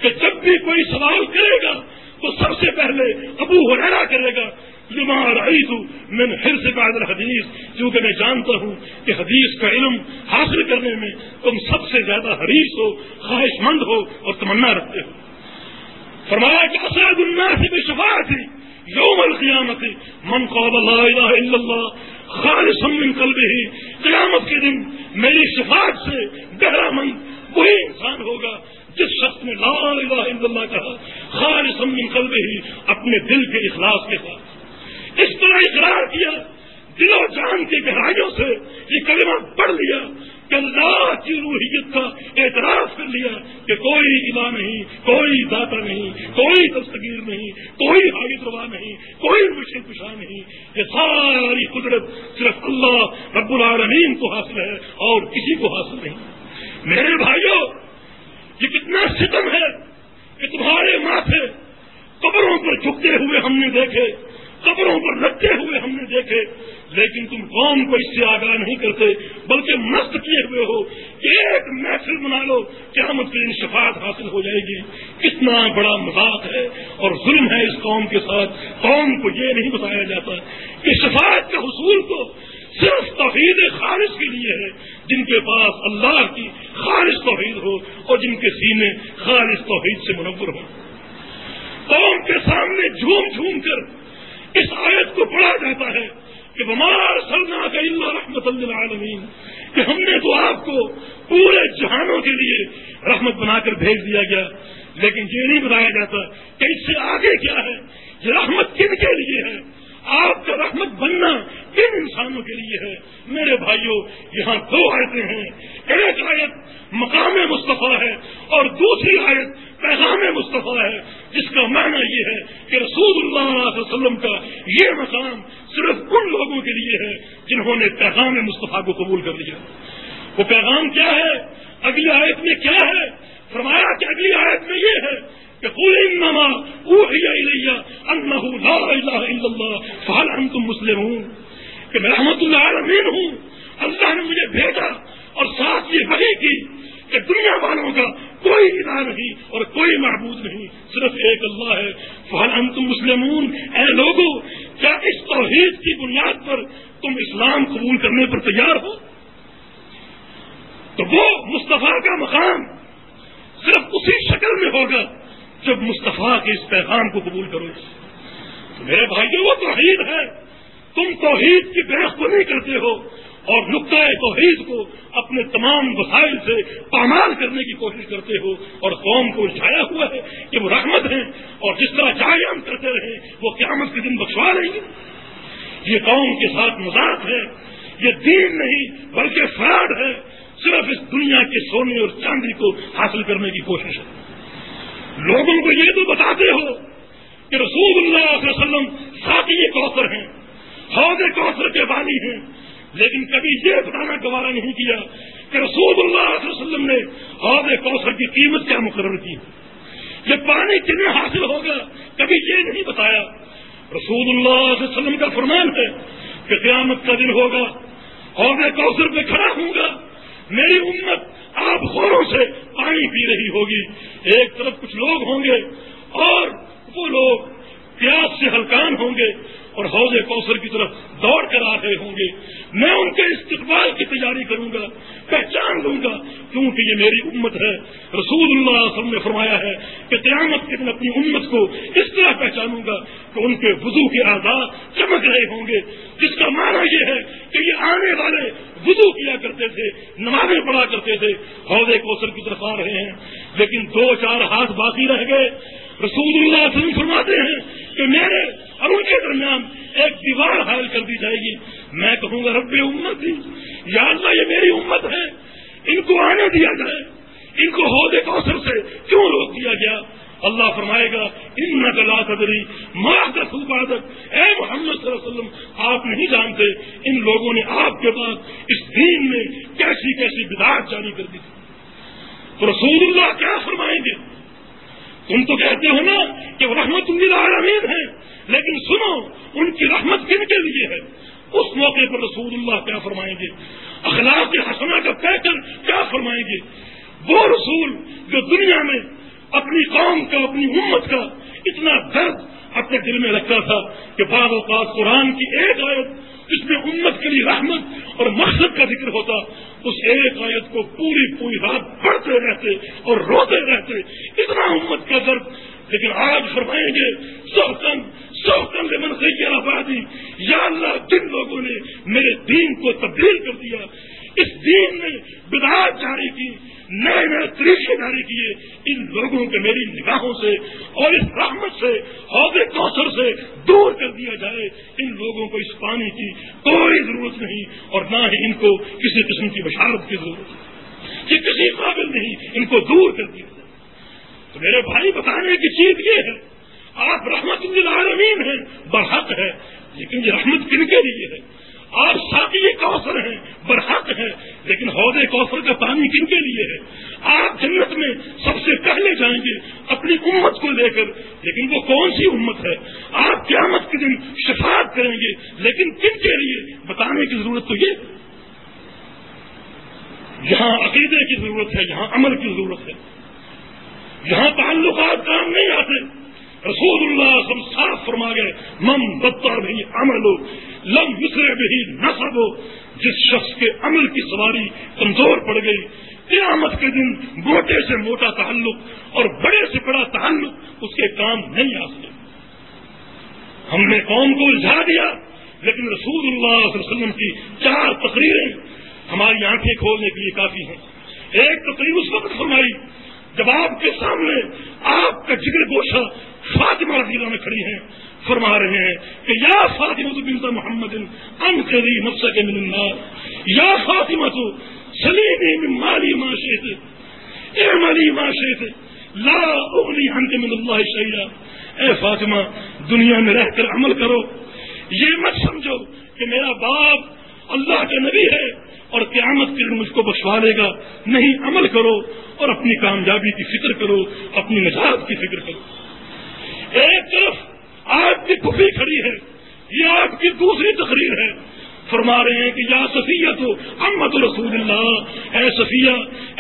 کہ جب بھی کوئی سوال کرے گا تو سب سے پہلے ابو ہریرا کرے گا رہی ہوں میں نے پھر سے قادر حدیث کیونکہ میں جانتا ہوں کہ حدیث کا علم حاصل کرنے میں تم سب سے زیادہ حریص ہو خواہش مند ہو اور تمنا رکھتے ہو۔ فرمایا کہ اسد اللہ سے بھی شفا تھی یوم القیامت من قال لا الہ الا اللہ خالص من قلبه ہی قیامت کے دن میری شفاعت سے گہرا مند وہی انسان ہوگا جس شخص نے لا الہ الا اللہ کہا خالص من قلبه ہی اپنے دل کے اخلاص کے ساتھ۔ اس طرح اقرار کیا، دل و جان کی گہرائیوں سے یہ کلمہ پڑھ لیا کہ اللہ کی روحیت کا اعتراف کر لیا کہ کوئی الہ نہیں، کوئی داتا نہیں، کوئی دستگیر نہیں، کوئی حاجت روا نہیں، کوئی مشکل پشا نہیں۔ یہ ساری قدرت صرف اللہ رب العالمین کو حاصل ہے اور کسی کو حاصل نہیں۔ میرے بھائیوں یہ کتنا ستم ہے کہ تمہارے ماتھے قبروں پر جھکتے ہوئے ہم نے دیکھے، قبروں پر لگتے ہوئے ہم نے دیکھے، لیکن تم قوم کو اس سے آگاہ نہیں کرتے، بلکہ مست کیے ہوئے ہو کہ ایک محفل بنا لو، قیامت کے دن شفاعت حاصل ہو جائے گی۔ کتنا بڑا مذاق ہے اور ظلم ہے اس قوم کے ساتھ۔ قوم کو یہ نہیں بتایا جاتا کہ شفاعت کے حصول کو صرف توحید خارج کے لیے ہے، جن کے پاس اللہ کی خارج توحید ہو اور جن کے سینے خارج توحید سے منور ہو۔ قوم کے سامنے جھوم جھوم کر اس آیت کو پڑھا جاتا ہے کہ بمار سلنا کا اللہ رحمت العالمین کہ ہم نے تو آپ کو پورے جہانوں کے لیے رحمت بنا کر بھیج دیا گیا، لیکن یہ نہیں بتایا جاتا کہ اس سے آگے کیا ہے، یہ رحمت کن کے لیے ہے؟ آپ کا رحمت بننا کن انسانوں کے لیے ہے۔ میرے بھائیوں یہاں دو آیتیں ہیں۔ ایک آیت مقام مصطفیٰ ہے اور دوسری آیت پیغام مصطفیٰ ہے، جس کا معنی یہ ہے کہ رسول اللہ علیہ وسلم کا یہ مقام صرف ان لوگوں کے لیے ہے جنہوں نے پیغام مصطفیٰ کو قبول کر لیا۔ وہ پیغام کیا ہے؟ اگلی آیت میں کیا ہے؟ فرمایا کہ اگلی آیت میں یہ ہے کہ انما انه لا الہ الا انتم مسلمون؟ کہ میں رحمت اللہ عالمین ہوں اللہ نے مجھے بھیجا اور ساتھ یہ وحی کی کہ دنیا والوں کا کوئی الہ نہیں اور کوئی معبود نہیں، صرف ایک اللہ ہے۔ فہل انتم مسلمون؟ اے لوگوں کیا اس توحید کی بنیاد پر تم اسلام قبول کرنے پر تیار ہو؟ تو وہ مصطفیٰ کا مقام صرف اسی شکل میں ہوگا جب مصطفیٰ کے اس پیغام کو قبول کرو تو میرے بھائی وہ توحید ہے۔ تم توحید کی بحث کو نہیں کرتے ہو اور نقطۂ توحید کو اپنے تمام وسائل سے پامال کرنے کی کوشش کرتے ہو اور قوم کو اٹھایا ہوا ہے کہ وہ رحمت ہیں اور جس طرح چاہے ہم کرتے رہے، وہ قیامت کے دن بخشوا رہی گے۔ یہ قوم کے ساتھ مذاق ہے، یہ دین نہیں، بلکہ فراڈ ہے۔ صرف اس دنیا کے سونے اور چاندی کو حاصل کرنے کی کوشش ہے۔ لوگوں کو یہ تو بتاتے ہو کہ رسول اللہ علیہ وسلم ساتھی کوثر ہیں، حوض کوثر کے بانی ہیں۔ لیکن کبھی یہ بتانا گوارا نہیں کیا کہ رسول اللہ علیہ وسلم نے حوض کوثر کی قیمت کیا مقرر کی۔ یہ پانی کتنے حاصل ہوگا کبھی یہ نہیں بتایا۔ رسول اللہ علیہ وسلم کا فرمان ہے کہ قیامت کا دن ہوگا، حوض کوثر پہ کھڑا ہوں گا، میری امت آپ غوروں سے پانی پی رہی ہوگی۔ ایک طرف کچھ لوگ ہوں گے اور وہ لوگ پیاس سے ہلکان ہوں گے اور حوض کوثر کی طرف دوڑ کر آ رہے ہوں گے۔ میں ان کے استقبال کی تیاری کروں گا، پہچان لوں گا۔ کیونکہ یہ میری امت ہے۔ رسول اللہ علیہ وسلم نے فرمایا ہے کہ قیامت کے دن اپنی امت کو اس طرح پہچانوں گا کہ ان کے وضو کے آزاد چمک رہے ہوں گے۔ جس کا معنی یہ ہے کہ یہ آنے والے وضو کیا کرتے تھے، نمازیں پڑھا کرتے تھے۔ حوض کوثر کی طرف آ رہے ہیں، لیکن دو چار ہاتھ باقی رہ گئے۔ رسول اللہ علیہ وسلم فرماتے ہیں کہ میرے اور ان کے درمیان ایک دیوار حائل کر دی جائے گی۔ میں کہوں گا، رب امت ہی یا اللہ، یہ میری امت ہے۔ ان کو آنے دیا جائے۔ ان کو عہدے کوثر سے کیوں روک دیا گیا؟ اللہ فرمائے گا ان نقلا قدری ماں کا سوبادت اے محمد صلی اللہ علیہ وسلم، آپ نہیں جانتے ان لوگوں نے آپ کے پاس اس دین میں کیسی کیسی بداعت جاری کر دی تھی۔ تو رسول اللہ کیا فرمائیں گے؟ تم تو کہتے ہو نا کہ وہ رحمت العالمین ہے، لیکن سنو، ان کی رحمت کن کے لیے ہے؟ اس موقع پر رسول اللہ کیا فرمائیں گے؟ اخلاق کے حسنا کا پیٹرن کیا فرمائیں گے؟ وہ رسول جو دنیا میں اپنی قوم کا، اپنی امت کا اتنا درد اپنے دل میں رکھتا تھا کہ بعض اوقات قرآن کی ایک آیت جس میں امت کے لیے رحمت اور مقصد کا ذکر ہوتا، اس ایک آیت کو پوری پوری رات پڑھتے رہتے اور روتے رہتے، اتنا امت کا درد۔ لیکن آج فرمائیں گے سب کم، سو کندے آبادی یا اللہ، جن لوگوں نے میرے دین کو تبدیل کر دیا، اس دین نے بدعات جاری کی نئے نئے طریقے جاری کیے ان لوگوں کے میری نگاہوں سے اور اس رحمت سے عہدے کوثر سے دور کر دیا جائے۔ ان لوگوں کو اس پانی کی کوئی ضرورت نہیں اور نہ ہی ان کو کسی قسم کی بشارت کی ضرورت ہے یہ کسی قابل نہیں ان کو دور کر دیا جائے۔ تو میرے بھائی، بتانے کی چیز یہ ہے، آپ رحمت العالمین ہیں، برحق ہے، لیکن یہ رحمت کن کے لیے ہے؟ آپ ساتھی کوثر ہیں، برحق ہے لیکن عہدے کوثر کا پانی کن کے لیے ہے؟ آپ جنت میں سب سے پہلے جائیں گے، اپنی امت کو لے کر، لیکن وہ کون سی امت ہے؟ آپ قیامت کے دن شفاعت کریں گے، لیکن کن کے لیے؟ بتانے کی ضرورت تو یہ یہاں عقیدے کی ضرورت ہے، یہاں عمل کی ضرورت ہے۔ یہاں تعلقات کام نہیں آتے۔ رسول اللہ سب صاف فرما گئے، من بدتر بھی عمل ہو لم دوسرے بھی نصب ہو جس شخص کے عمل کی سواری کمزور پڑ گئی، قیامت کے دن موٹے سے موٹا تعلق اور بڑے سے بڑا تعلق اس کے کام نہیں آ سکے۔ ہم نے قوم کو الجھا دیا، لیکن رسول اللہ صلی اللہ علیہ وسلم کی چار تقریریں ہماری آنکھیں کھولنے کے لیے کافی ہیں۔ ایک تقریر اس وقت فرمائی جب آپ کے سامنے آپ کا جگر گوشہ فاطمہ رضی اللہ میں کھڑی ہیں فرما رہے ہیں کہ یا فاطمہ تو بنتا محمد ان کری نفس کے من النار، یا فاطمہ تو سلیمی من مالی معاشیت اے مالی معاشیت لا اغنی ہم کے من اللہ شہیدہ اے فاطمہ، دنیا میں رہ کر عمل کرو، یہ مت سمجھو کہ میرا باپ اللہ کا نبی ہے اور قیامت کے دن مجھ کو بخشوا لے گا۔ نہیں، عمل کرو اور اپنی کامیابی کی فکر کرو، اپنی نجات کی فکر کرو۔ ایک طرف آپ کی کفی کھڑی ہے، یہ آپ کی دوسری تقریر ہے۔ فرما رہے ہیں کہ یا صفیہ تو امت رسول اللہ۔ اے صفیہ،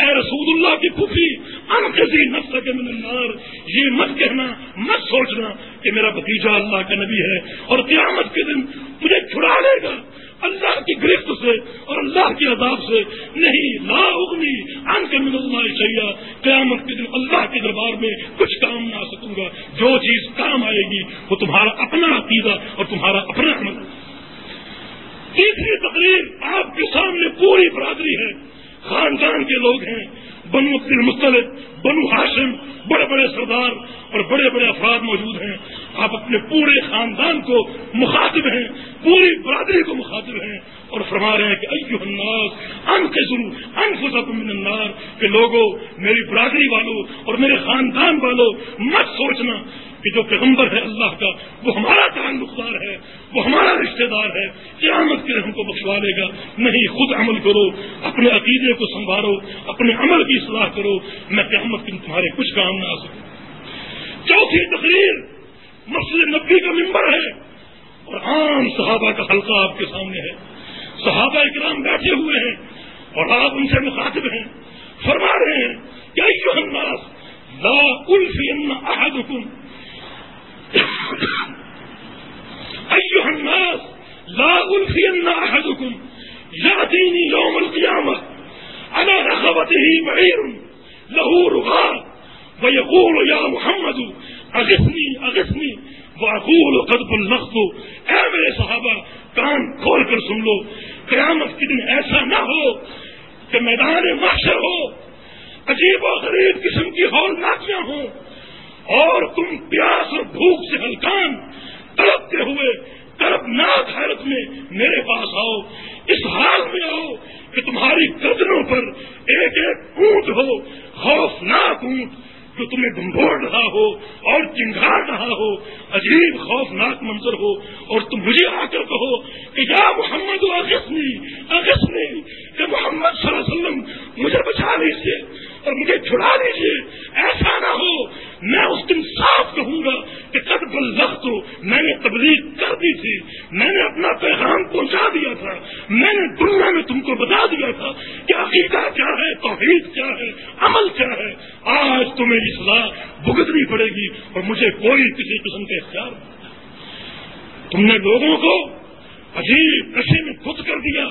اے رسول اللہ کی کفی ان کسی نفس کے من النار۔ یہ مت کہنا، مت سوچنا کہ میرا بتیجا اللہ کا نبی ہے اور قیامت کے دن مجھے چھڑا لے گا۔ اللہ کی گرفت سے اور اللہ کے عذاب سے نہیں، لا اگنی ان کے من اللہ چاہیے قیامت کے دن اللہ کے دربار میں کچھ کام نہ آ سکوں گا، جو چیز کام آئے گی، وہ تمہارا اپنا عقیدہ اور تمہارا اپنا عمل تیسری تقریر آپ کے سامنے پوری برادری ہے۔ خاندان کے لوگ ہیں، بنو عبد بنو ہاشم، بڑے بڑے سردار اور بڑے بڑے افراد موجود ہیں۔ آپ اپنے پورے خاندان کو مخاطب ہیں، پوری برادری کو مخاطب ہیں اور فرما رہے ہیں کہ ایو الناس ان کے ضرور ان من النار، کہ لوگوں میری برادری والوں اور میرے خاندان والوں مت سوچنا کہ جو پیغمبر ہے اللہ کا، وہ ہمارا تعلق دار ہے، وہ ہمارا رشتہ دار ہے، قیامت کے ہم کو بخشوا لے گا۔ نہیں، خود عمل کرو، اپنے عقیدے کو سنبھالو اپنے عمل کی اصلاح کرو۔ میں قیامت کے تمہارے کچھ کام نہ آ سکوں چوتھی تقریر مسجد نبی کا ممبر ہے اور عام صحابہ کا حلقہ آپ کے سامنے ہے۔ صحابہ اکرام بیٹھے ہوئے ہیں اور آپ ان سے مخاطب ہیں۔ فرما رہے ہیں کیا الناس لا الفی احدکم۔ ایها الناس لا الفین احدکم یاتینی یوم القیامہ على رغبته بعير له رغاب ويقول يا محمد اغثني اغثني واقول قد بلغت۔ اے میرے صحابہ، کان کھول کر سن لو، قیامت کے دن ایسا نہ ہو کہ میدان محشر ہو۔ عجیب و غریب قسم کی ہول ناکیاں ہوں۔ اور تم پیاس اور بھوک سے ہلکان، تڑپتے ہوئے تڑپ ناک حالت میں میرے پاس آؤ۔ اس حال میں آؤ کہ تمہاری گردنوں پر ایک ایک اونٹ ہو، خوفناک اونٹ۔ جو تمہیں گمبھوڑ رہا ہو اور چنگھاڑ رہا ہو، عجیب خوفناک منظر ہو، اور تم مجھے آ کر کہو کہ یا محمد اگسنی اگسنی کہ محمد صلی اللہ علیہ وسلم مجھے بچا لیجیے اور مجھے چھڑا لیجیے ایسا نہ ہو میں اس دن صاف کہوں گا کہ قد بلغت، میں نے تبلیغ کر دی تھی، میں نے اپنا پیغام پہنچا دیا تھا، میں نے دنیا میں تم کو بتا دیا تھا کہ عقیدہ کیا ہے، توحید کیا ہے، عمل کیا ہے۔ آج تمہیں اصلاح بھگتنی پڑے گی اور مجھے کوئی کسی قسم کا اختیار تم نے لوگوں کو عجیب نشے میں خود کر دیا۔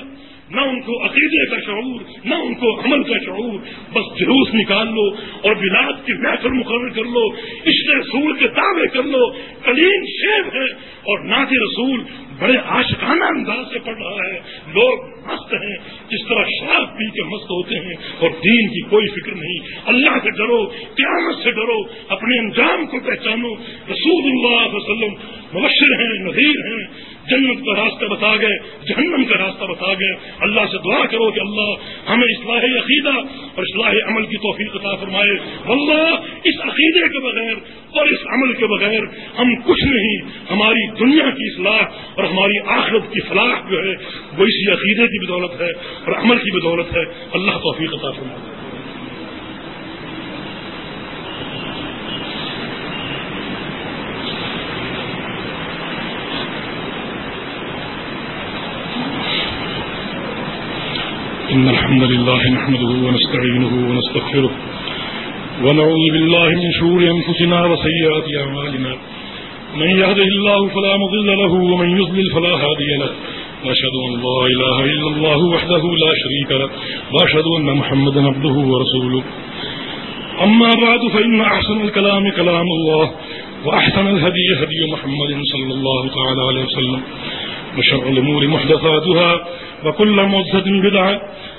نہ ان کو عقیدے کا شعور، نہ ان کو عمل کا شعور۔ بس جلوس نکال لو اور ولاد کی محفل مقرر کر لو اس رسول کے دعوے کر لو۔ کلیم شیب ہے اور ناد رسول بڑے عاشقانہ انداز سے پڑھ رہا ہے۔ لوگ مست ہیں، جس طرح شراب پی کے مست ہوتے ہیں اور دین کی کوئی فکر نہیں۔ اللہ سے ڈرو، قیامت سے ڈرو، اپنے انجام کو پہچانو۔ رسول اللہ علیہ وسلم مبشر ہیں، نذیر ہیں۔ جنت کا راستہ بتا گئے، جہنم کا راستہ بتا گئے۔ اللہ سے دعا کرو کہ اللہ ہمیں اصلاح عقیدہ اور اصلاح عمل کی توفیق عطا فرمائے۔ اللہ اس عقیدے کے بغیر اور اس عمل کے بغیر ہم کچھ نہیں، ہماری دنیا کی اصلاح اور ہماری آخرت کی فلاح جو ہے، وہ اسی عقیدے کی بدولت ہے اور عمل کی بدولت ہے۔ اللہ توفیق عطا فرمائے۔ إن الحمد لله نحمده ونستعينه ونستغفره ونعوذ بالله من شرور أنفسنا وسيئات أعمالنا. من يهده الله فلا مضل له ومن يضلل فلا هادي له. وأشهد أن لا إله إلا الله وحده لا شريك له وأشهد أن محمدا عبده ورسوله. أما بعد فإن أحسن الكلام كلام الله وأحسن الهدي هدي محمد صلى الله تعالى عليه وسلم. وشر الأمور محدثاتها وكل مزهد بدعة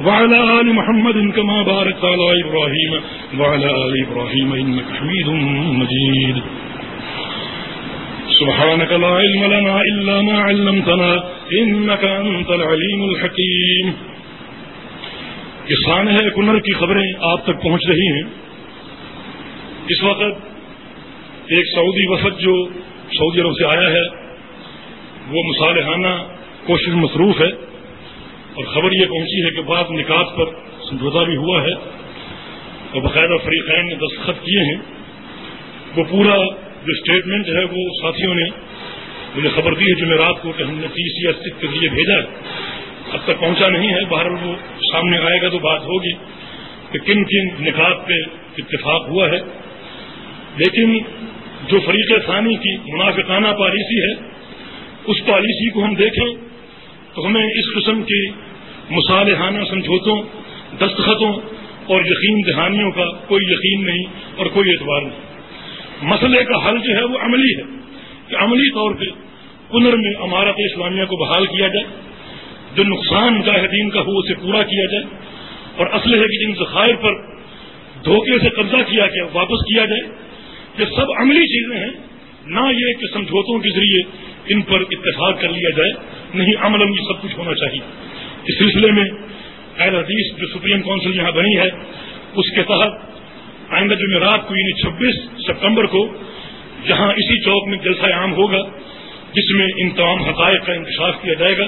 وعلى آل محمد كما باركت على إبراهيم وعلى آل إبراهيم إنك حميد مجيد. سبحانك لا علم لنا إلا ما علمتنا إنك أنت العليم الحكيم. کسان ہے کنر کی خبریں آپ تک پہنچ رہی ہیں. اس وقت ایک سعودی وفد جو سعودی عرب سے آیا ہے، وہ مصالحانہ کوشش مصروف ہے. اور خبر یہ پہنچی ہے کہ بعض نکات پر سمجھوتا بھی ہوا ہے اور باقاعدہ فریقین نے دستخط کیے ہیں۔ وہ پورا جو اسٹیٹمنٹ ہے وہ ساتھیوں نے مجھے خبر دی ہے جمعرات کو کہ ہم نے ٹی سی ایس کے ذریعے بھیجا ہے۔ اب تک پہنچا نہیں ہے باہر وہ سامنے آئے گا تو بات ہوگی کہ کن کن نکات پہ اتفاق ہوا ہے۔ لیکن جو فریق ثانی کی منافقانہ پالیسی ہے، اس پالیسی کو ہم دیکھیں۔ تو ہمیں اس قسم کی مصالحانہ سمجھوتوں، دستخطوں اور یقین دہانیوں کا کوئی یقین نہیں اور کوئی اعتبار نہیں۔ مسئلے کا حل جو ہے وہ عملی ہے کہ عملی طور پہ کنر میں عمارت اسلامیہ کو بحال کیا جائے، جو نقصان مجاہدین کا ہو اسے پورا کیا جائے، اور اسلحے کی ان ذخائر پر دھوکے سے قبضہ کیا گیا، واپس کیا جائے، یہ سب عملی چیزیں ہیں۔ نہ یہ کہ سمجھوتوں کے ذریعے ان پر اتفاق کر لیا جائے، نہیں عمل یہ سب کچھ ہونا چاہیے۔ اس سلسلے میں اہل حدیث جو سپریم کونسل یہاں بنی ہے، اس کے تحت آئندہ جمعرات کو یعنی چھبیس سپتمبر کو جہاں اسی چوک میں جلسہ عام ہوگا، جس میں ان تمام حقائق کا انکشاف کیا جائے گا۔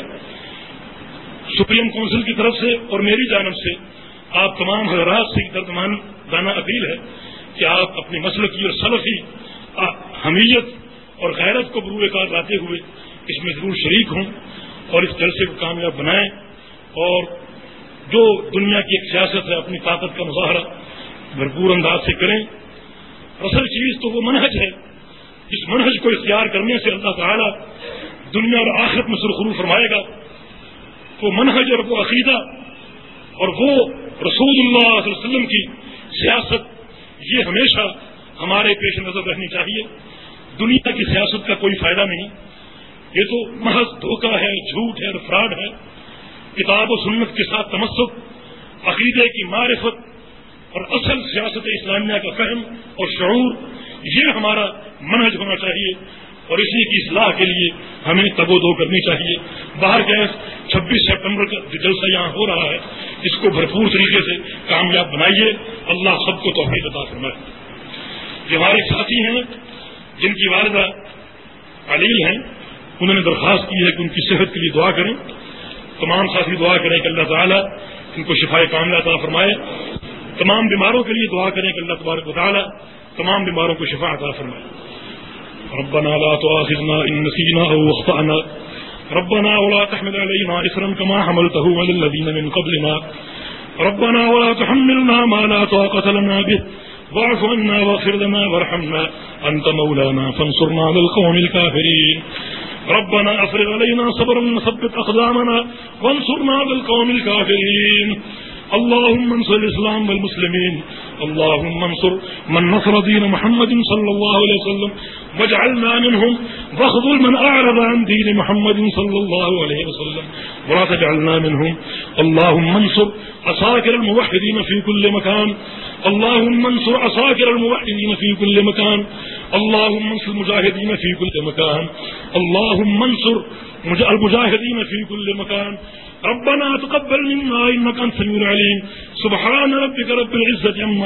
سپریم کونسل کی طرف سے اور میری جانب سے آپ تمام حضرات سے ترجمان دانا اپیل ہے کہ آپ اپنی مسلقی اور سلفی حمیت اور غیرت کو بروئے کار لاتے ہوئے اس میں ضرور شریک ہوں اور اس جلسے کو کامیاب بنائیں اور جو دنیا کی ایک سیاست ہے، اپنی طاقت کا مظاہرہ بھرپور انداز سے کریں۔ اصل چیز تو وہ منہج ہے اس منہج کو اختیار کرنے سے اللہ تعالیٰ دنیا اور آخرت میں سرخرو فرمائے گا۔ وہ منہج اور وہ عقیدہ اور وہ رسول اللہ علیہ وسلم کی سیاست، یہ ہمیشہ ہمارے پیش نظر رہنی چاہیے۔ دنیا کی سیاست کا کوئی فائدہ نہیں۔ یہ تو محض دھوکہ ہے، جھوٹ ہے اور فراڈ ہے۔ کتاب و سنت کے ساتھ تمسک، عقیدے کی معرفت اور اصل سیاست اسلامیہ کا فہم اور شعور، یہ ہمارا منہج ہونا چاہیے۔ اور اسی کی اصلاح کے لیے ہمیں تگ و دو کرنی چاہیے۔ باہر گیس، چھبیس سپٹمبر کا جو جلسہ یہاں ہو رہا ہے، اس کو بھرپور طریقے سے کامیاب بنائیے۔ اللہ سب کو توفیق عطا فرمائے۔ یہ ہمارے ساتھی ہیں، جن کی والدہ علیل ہیں، انہوں نے درخواست کی ہے کہ ان کی صحت کے لیے دعا کریں۔ تمام ساتھی دعا کریں کہ اللہ تعالیٰ ان کو شفا کاملہ عطا فرمائے۔ تمام بیماروں کے لیے دعا کریں کہ اللہ تبارک و تعالیٰ تمام بیماروں کو شفا عطا فرمائے۔ ربنا لا تؤاخذنا ان نسينا او اخطانا ربنا ولا تحمل علينا اثرا كما حملته على الذين من قبلنا۔ ربنا ولا تحملنا ما لا طاقه لنا به۔ واعف عنا واغفر لنا وارحمنا. أنت مولانا فانصرنا على القوم الكافرين. ربنا أفرغ علينا صبرا وثبت أقدامنا وانصرنا على القوم الكافرين. اللهم انصر الإسلام والمسلمين. اللهم انصر من نصر دين محمد صلى الله عليه وسلم واجعلنا منهم واخذل من أعرض عن دين محمد صلى الله عليه وسلم. ولا تجعلنا منهم. اللهم انصر عساكر الموحدين في كل مكان. اللهم انصر عساكر الموحدين في كل مكان. اللهم انصر المجاهدين في كل مكان. اللهم انصر المجاهدين في كل مكان. ربنا تقبل منا إنك أنت العليم. سبحان ربك رب العزة عما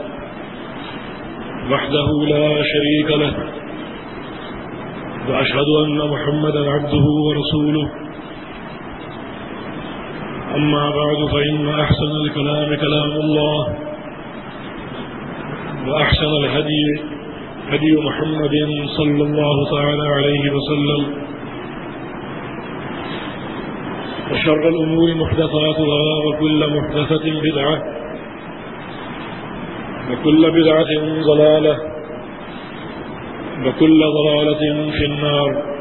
وحده لا شريك له. وأشهد أن محمدا عبده ورسوله. أما بعد فإن أحسن الكلام كلام الله. وأحسن الهدي هدي محمد صلى الله تعالى عليه وسلم. وشر الأمور محدثاتها وكل محدثة بدعة. وكل بدعة ضلالة وكل ضلالة في النار.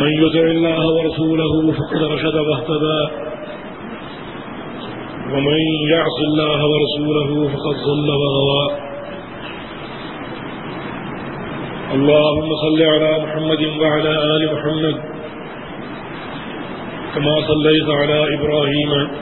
من يدع الله ورسوله فقد رشد واهتدى. ومن يعص الله ورسوله فقد ضل وغوى. اللهم صل على محمد وعلى آل محمد كما صليت على إبراهيم.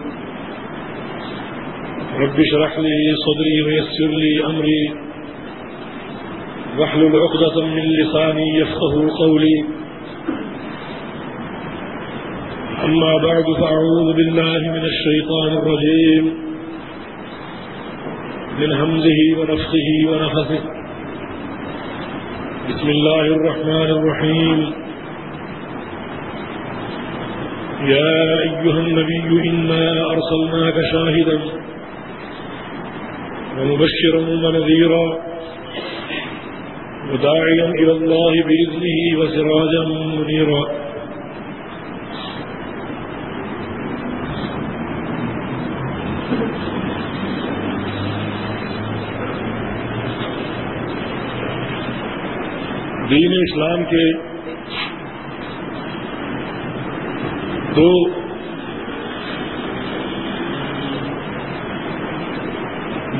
رب اشرح لي صدري ويسر لي أمري. واحلل عقدة من لساني يفقه قولي. أما بعد فأعوذ بالله من الشيطان الرجيم. من همزه ونفخه ونفثه. بسم الله الرحمن الرحيم. يا أيها النبي إنا أرسلناك شاهدا ومبشرا ونذيرا وداعيا إلى الله بإذنه وسراجا منيرا. دین اسلام کے دو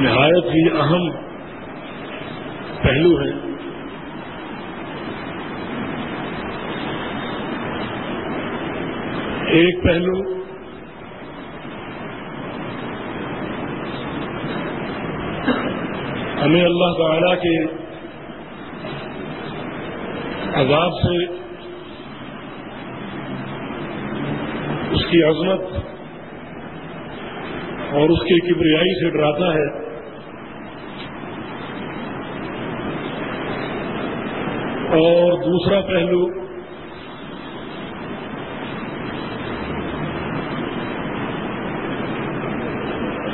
نہایت ہی اہم پہلو ہیں ایک پہلو ہمیں اللہ تعالی کے عذاب سے، اس کی عظمت اور اس کی کبریائی سے ڈراتا ہے۔ اور دوسرا پہلو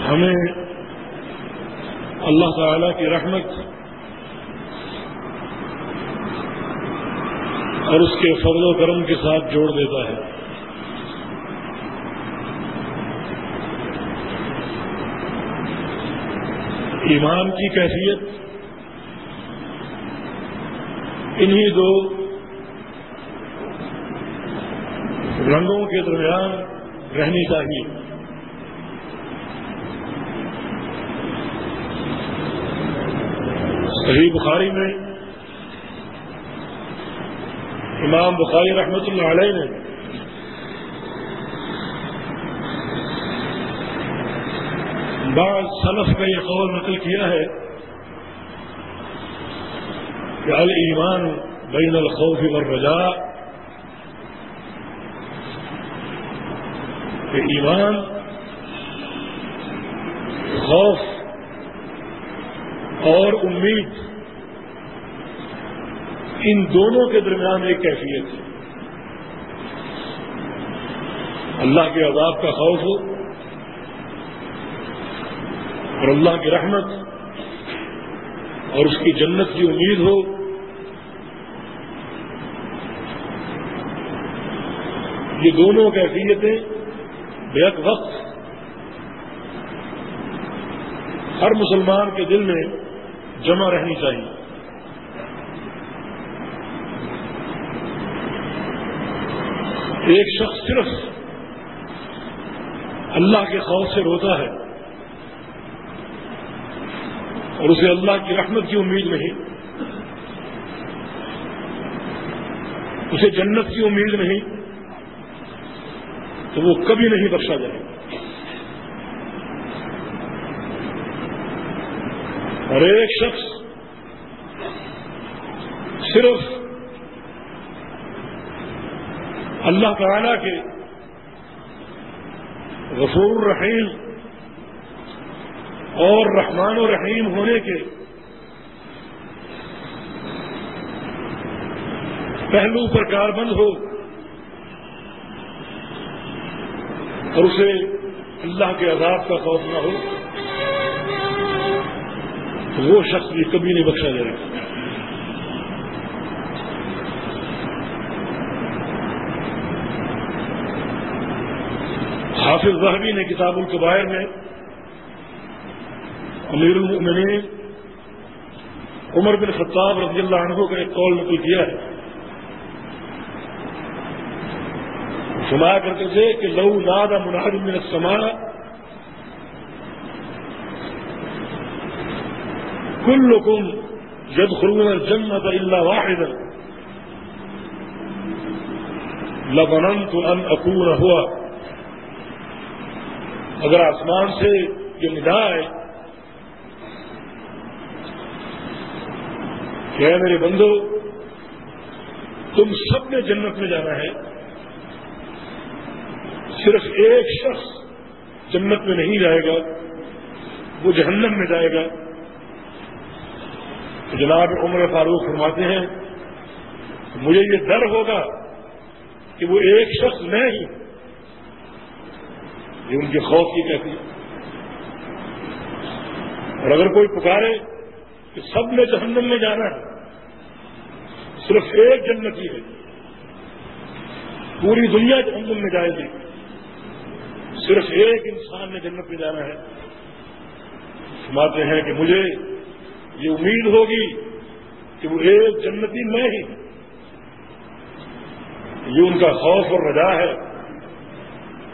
ہمیں اللہ تعالی کی رحمت اور اس کے فضل و کرم کے ساتھ جوڑ دیتا ہے۔ ایمان کی کیفیت انہی دو رنگوں کے درمیان رہنی چاہیے۔ صحیح بخاری میں امام بخاری رحمت اللہ علیہ نے بعض صنف کا یہ قول نقل کیا ہے کہ المان بین الخوف والرجاء، کہ ایمان خوف اور امید ان دونوں کے درمیان ایک کیفیت ہے۔ اللہ کے عذاب کا خوف ہو اور اللہ کی رحمت اور اس کی جنت کی امید ہو۔ یہ دونوں کیفیتیں بیک وقت ہر مسلمان کے دل میں جمع رہنی چاہیے۔ ایک شخص صرف اللہ کے خوف سے روتا ہے اور اسے اللہ کی رحمت کی امید نہیں، اسے جنت کی امید نہیں تو وہ کبھی نہیں بخشا جائے اور ایک شخص صرف اللہ تعالی کے غفور رحیم اور رحمان و رحیم ہونے کے پہلو پر کاربند ہو اور اسے اللہ کے عذاب کا خوف نہ ہو تو وہ شخص بھی کبھی نہیں بخشا جائے گا۔ حافظ زہبی نے کتاب القبائر میں امیر المؤمنین عمر بن خطاب رضی اللہ عنہ کا ایک قول نقل کیا۔ ہے سنایا کرتے تھے کہ لو ناد مناد من السماء. كلكم يدخلون الجنة إلا واحدا. لظننت أن أكون هو اگر آسمان سے یہ ندا ہے کہ میرے بندو، تم سب نے جنت میں جانا ہے. صرف ایک شخص جنت میں نہیں جائے گا، وہ جہنم میں جائے گا۔ تو جناب عمر فاروق فرماتے ہیں، مجھے یہ ڈر ہوگا کہ وہ ایک شخص میں ہی یہ ان کے خوف کی کہتی ہے اور اگر کوئی پکارے کہ سب نے جہنم میں جانا ہے، صرف ایک جنتی ہے، پوری دنیا جہنم میں جائے گی۔ صرف ایک انسان نے جنت میں جانا ہے۔ سماتے ہیں کہ مجھے یہ امید ہوگی کہ وہ ایک جنتی میں ہی یہ ان کا خوف اور رجا ہے۔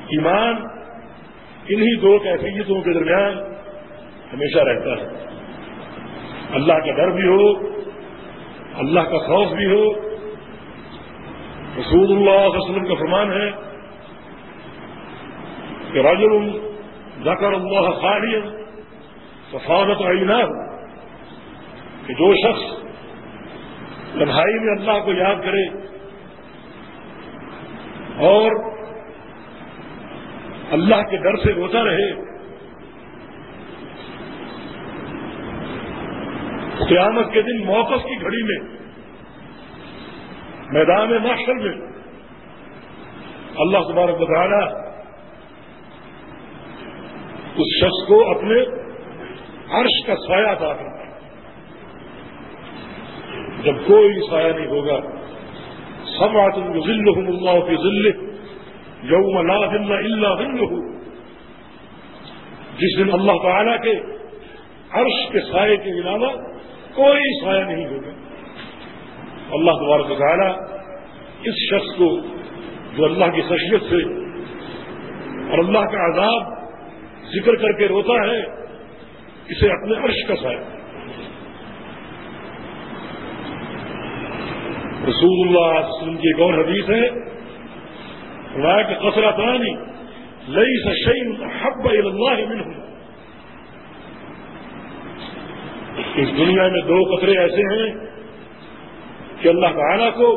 ایمان انہی دو کیفیتوں کے درمیان ہمیشہ رہتا ہے۔ اللہ کا ڈر بھی ہو، اللہ کا خوف بھی ہو۔ رسول اللہ علیہ وسلم کا فرمان ہے کہ رجل ذکر اللہ خالی سفارت عینا کہ جو شخص تنہائی میں اللہ کو یاد کرے اور اللہ کے ڈر سے روتا رہے، قیامت کے دن موقف کی گھڑی میں، میدان معاشر میں، اللہ تبارک بتانا اس شخص کو اپنے عرش کا سایہ تھا جب کوئی سایہ نہیں ہوگا سب آتم ذل ہوں اللہ کی ذل یوم لا ذل اللہ ذل جس دن اللہ تعالی کے عرش کے سائے کے علاوہ کوئی سایہ نہیں ہوگا۔ اللہ تبارک تعالیٰ اس شخص کو جو اللہ کی خشیت سے اور اللہ کا عذاب ذکر کر کے روتا ہے، اسے اپنے عرش کا سایہ رسول اللہ علیہ وسلم کی ایک اور حدیث ہے رائے کہ قصرہ تانی لئی سشین حب اللہ منہ اس دنیا میں دو قطرے ایسے ہیں کہ اللہ تعالیٰ کو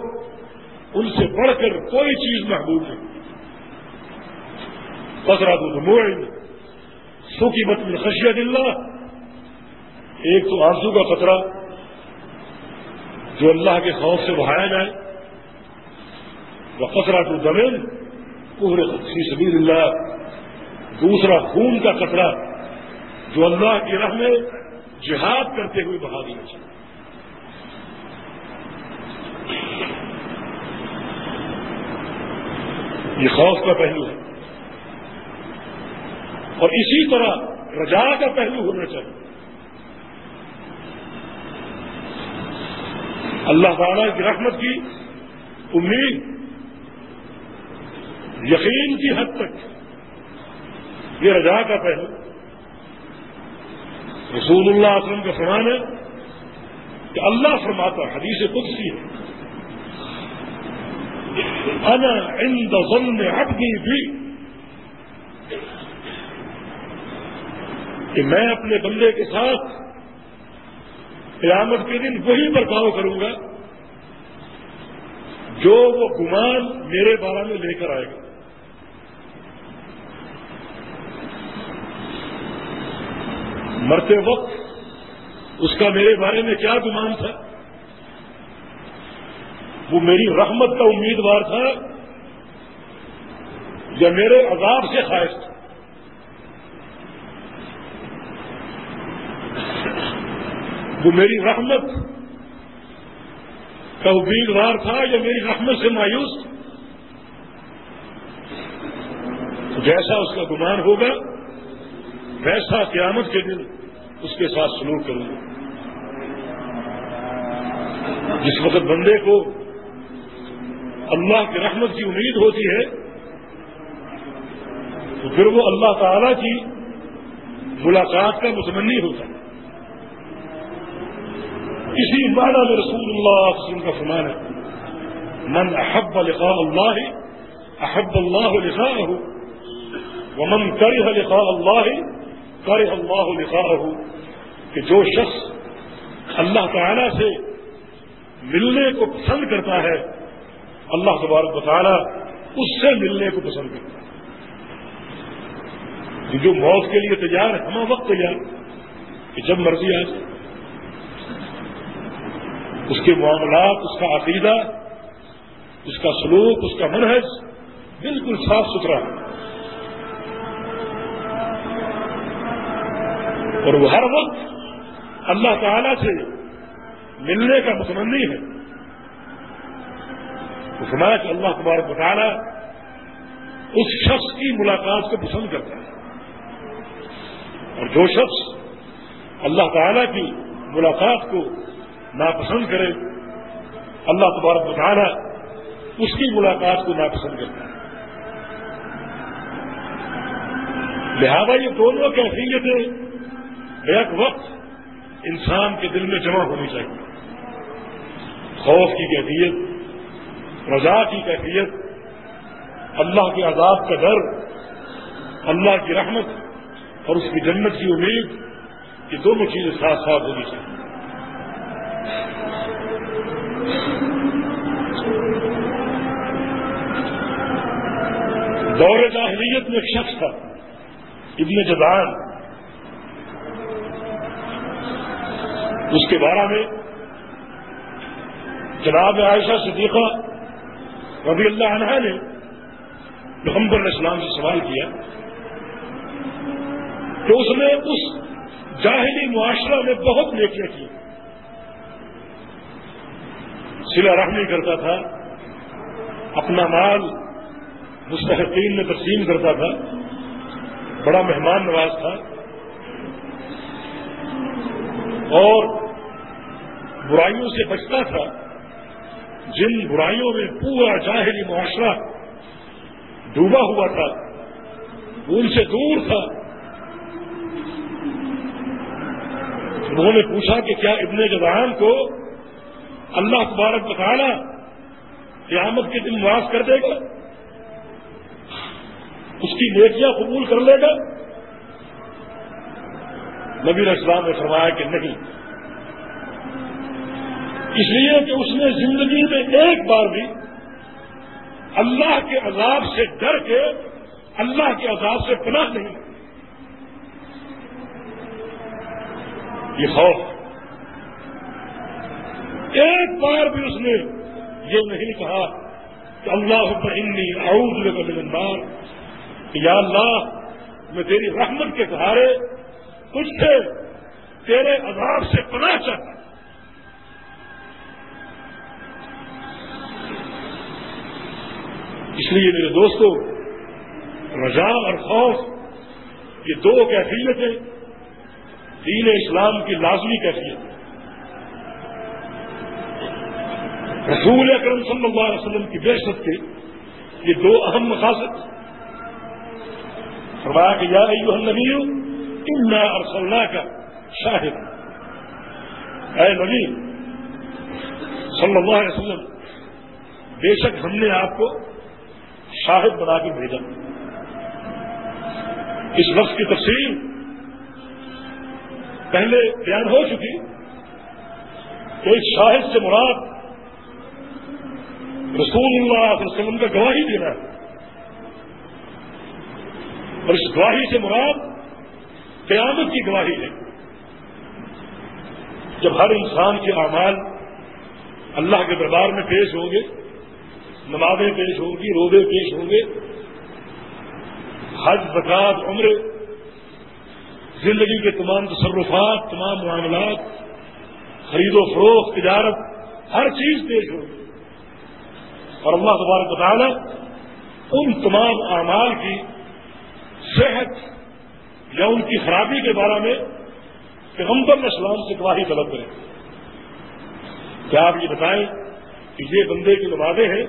ان سے بڑھ کر کوئی چیز محبوب نہیں۔ قطرہ تو موڑ سوکھی مت میں خشیت اللہ ایک تو آنسو کا خطرہ، جو اللہ کے خوف سے بہایا جائے۔ وہ قطرہ تو دمین پورے فی سبیل اللہ۔ دوسرا خون کا قطرہ جو اللہ کی راہ میں جہاد کرتے ہوئے بہا دیا چاہیے یہ خوف کا پہلو ہے۔ اور اسی طرح رجا کا پہلو ہونا چاہیے۔ اللہ تعالی کی رحمت کی امید، یقین کی حد تک یہ رجا کا پہلو۔ رسول اللہ وسلم کا فرمان ہے کہ اللہ فرماتا حدیث قدسی ہے۔ انا عند ظن عبدی بھی کہ میں اپنے بندے کے ساتھ قیامت کے دن وہی برتاؤ کروں گا جو وہ گمان میرے بارے میں لے کر آئے گا۔ مرتے وقت اس کا میرے بارے میں کیا گمان تھا؟ وہ میری رحمت کا امیدوار تھا یا میرے عذاب سے خواہش تھا وہ میری رحمت کا امیدوار تھا یا میری رحمت سے مایوس تھا؟ جیسا اس کا گمان ہوگا، ویسا قیامت کے دن اس کے ساتھ سلوک کروں گا۔ جس وقت بندے کو اللہ کی رحمت کی امید ہوتی ہے، تو پھر وہ اللہ تعالی کی ملاقات کا متمنی ہوتا ہے۔ اسی معنی میں رسول اللہ وسلم کا فرمان ہے۔ من احب لقاء اللہ، احب اللہ لقاءه، ومن کرہ لقاء اللہ کرہ اللہ لقاءه، کہ جو شخص اللہ تعالی سے ملنے کو پسند کرتا ہے، اللہ تبارک تعالی اس سے ملنے کو پسند کرتا ہے۔ جو موت کے لیے تیار ہے ہمیں وقت تیار کہ جب مرضی آ جائے۔ اس کے معاملات، اس کا عقیدہ، اس کا سلوک، اس کا منحص بالکل صاف ستھرا ہے۔ اور وہ ہر وقت اللہ تعالی سے ملنے کا متمنی ہے۔ تو کہ اللہ تبارک بتانا اس شخص کی ملاقات کو پسند کرتا ہے۔ اور جو شخص اللہ تعالی کی ملاقات کو ناپسند کرے۔ اللہ تبارک بتانا اس کی ملاقات کو ناپسند کرتا ہے۔ لہذا یہ دونوں کیفیتیں ایک وقت انسان کے دل میں جمع ہونی چاہیے۔ خوف کی کیفیت، رضا کی کیفیت، اللہ کے عذاب کا ڈر، اللہ کی رحمت اور اس کی جنت کی امید، یہ دونوں چیزیں ساتھ ساتھ ہونی چاہیے۔ دور جاہلیت میں ایک شخص تھا، ابن جدان۔ اس کے بارے میں جناب عائشہ صدیقہ ربی اللہ عنہ نے محمد اسلام سے سوال کیا کہ اس نے اس جاہلی معاشرہ میں بہت نیکیاں کی۔ سلا رحمی کرتا تھا، اپنا مال مستحقین میں تقسیم کرتا تھا، بڑا مہمان نواز تھا۔ اور برائیوں سے بچتا تھا، جن برائیوں میں پورا جاہری معاشرہ ڈوبا ہوا تھا، ان سے دور تھا۔ انہوں نے پوچھا کہ کیا ابن جوان کو اللہ تبارک بتانا قیامت کے دن معاف کر دے گا، اس کی نیکیاں قبول کر لے گا۔ نبی اسلام نے فرمایا کہ نہیں۔ اس لیے کہ اس نے زندگی میں ایک بار بھی اللہ کے عذاب سے ڈر کے، اللہ کے عذاب سے پناہ نہیں۔ یہ خوف ایک بار بھی اس نے یہ نہیں کہا کہ اللہ انی اعوذ بک من النار، کہ یا اللہ، میں تیری رحمت کے سہارے کچھ سے تیرے عذاب سے پناہ چاہتا اس لیے میرے دوستوں رجا اور خوف، یہ دو کیفیتیں دین اسلام کی لازمی کیفیت ہے رسول اکرم صلی اللہ علیہ وسلم کی بے کے یہ دو اہم مقاصد۔ فرمایا کہ یا ایوہ النبی، انا ارسلنا کا شاہد اے نبی، صلی اللہ علیہ وسلم، بے شک ہم نے آپ کو شاہد بنا کے بھیجا۔ اس وقت کی تفصیل پہلے بیان ہو چکی۔ تو اس شاہد سے مراد رسول اللہ علیہ وسلم کا گواہی دینا ہے۔ اور اس گواہی سے مراد قیامت کی گواہی ہے۔ جب ہر انسان کے اعمال اللہ کے دربار میں پیش ہوں گے، نمازیں پیش ہوں گی، روزے پیش ہوں گے، حج بکات عمر زندگی کے تمام تصرفات، تمام معاملات، خرید و فروخت، تجارت، ہر چیز پیش ہوگی اور اللہ تبارک بتانا ان تمام اعمال کی صحت یا ان کی خرابی کے بارے میں پیغمبر اسلام سے گواہی طلب کریں۔ کیا آپ یہ بتائیں کہ یہ بندے کی نمازیں ہیں؟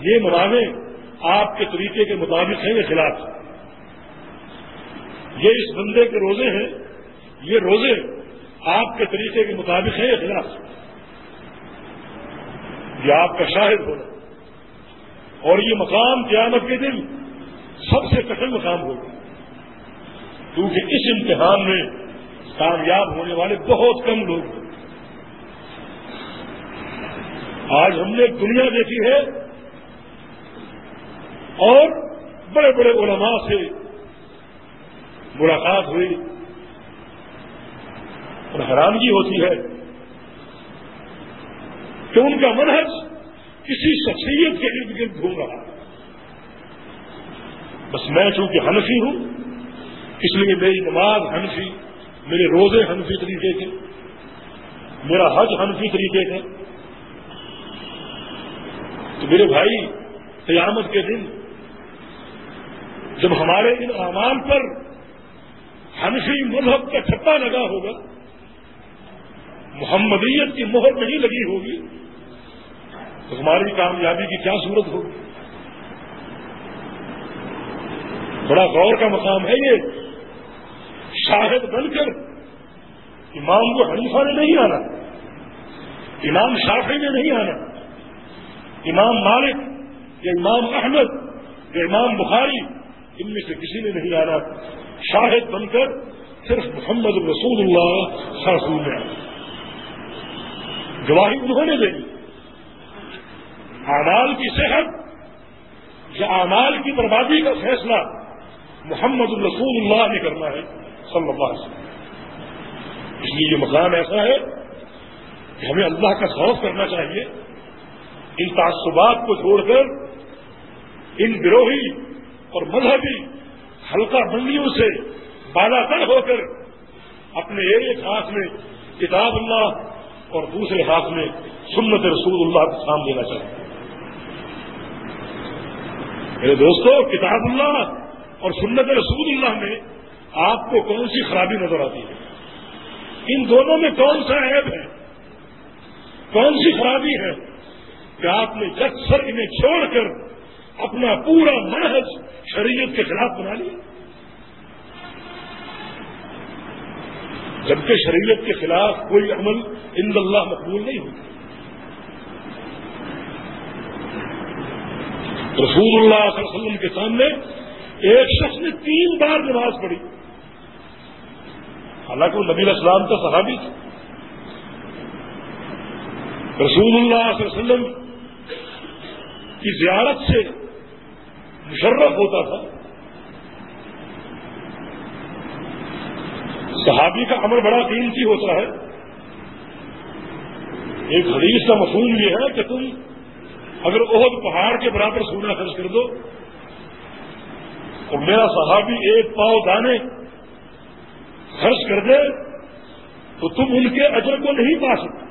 یہ نمازیں آپ کے طریقے کے مطابق ہیں یا خلاف؟ یہ اس بندے کے روزے ہیں؟ یہ روزے آپ کے طریقے کے مطابق ہیں یا خلاف؟ یہ آپ کا شاہد ہونا۔ اور یہ مقام قیامت کے دن سب سے کٹن مقام ہوگا۔ کیونکہ اس امتحان میں کامیاب ہونے والے بہت کم لوگ ہیں۔ آج ہم نے دنیا دیکھی ہے اور بڑے بڑے علماء سے ملاقات ہوئی اور حیرانگی ہوتی ہے کہ ان کا منحص کسی شخصیت کے ارد گرد گھوم رہا بس میں چونکہ ہنفی ہوں، اس لیے میری نماز ہنفی میرے روزے ہنفی طریقے کے، میرا حج ہنفی طریقے کا تو میرے بھائی، قیامت کے دن جب ہمارے ان اعمال پر ہنفی مذہب کا چھپا لگا ہوگا، محمدیت کی مہر نہیں لگی ہوگی تو ہماری کامیابی کی کیا صورت ہوگی بڑا غور کا مقام ہے یہ۔ شاہد بن کر امام کو حنیفہ نے نہیں آنا، امام شافی نے نہیں آنا۔ امام مالک یا امام احمد یا امام بخاری ان میں سے کسی نے نہیں آنا۔ شاہد بن کر صرف محمد رسول اللہ خاصول نے گواہی انہوں نے دے اعمال کی صحت یا اعمال کی بربادی کا فیصلہ محمد الرسول اللہ نے کرنا ہے، صلی اللہ علیہ وسلم۔ اس لیے یہ مقام ایسا ہے کہ ہمیں اللہ کا خوف کرنا چاہیے، ان تعصبات کو چھوڑ کر، ان گروہی اور مذہبی ہلکا بندیوں سے بالا تر ہو کر اپنے ایک ہاتھ میں کتاب اللہ اور دوسرے ہاتھ میں سنت رسول اللہ کا سام دینا چاہیے میرے دوستو، کتاب اللہ اور سنت رسول اللہ میں آپ کو کون سی خرابی نظر آتی ہے؟ ان دونوں میں کون سا عیب ہے؟ کون سی خرابی ہے کہ آپ نے سر انہیں چھوڑ کر اپنا پورا محض شریعت کے خلاف بنا لیا؟ جبکہ شریعت کے خلاف کوئی عمل ان اللہ مقبول نہیں ہوتا۔ رسول اللہ صلی اللہ علیہ وسلم کے سامنے ایک شخص نے تین بار نماز پڑھی۔ حالانکہ وہ نبی اسلام کا صحابی تھا۔ رسول اللہ صلی اللہ علیہ وسلم کی زیارت سے مشرف ہوتا تھا۔ صحابی کا عمل بڑا قیمتی ہوتا ہے۔ ایک حدیث کا مفہوم یہ ہے کہ تم اگر عہد پہاڑ کے برابر سونا خرچ کر دو اور میرا صحابی ایک پاؤ دانے خرچ کر دے، تو تم ان کے اجر کو نہیں پا سکتے۔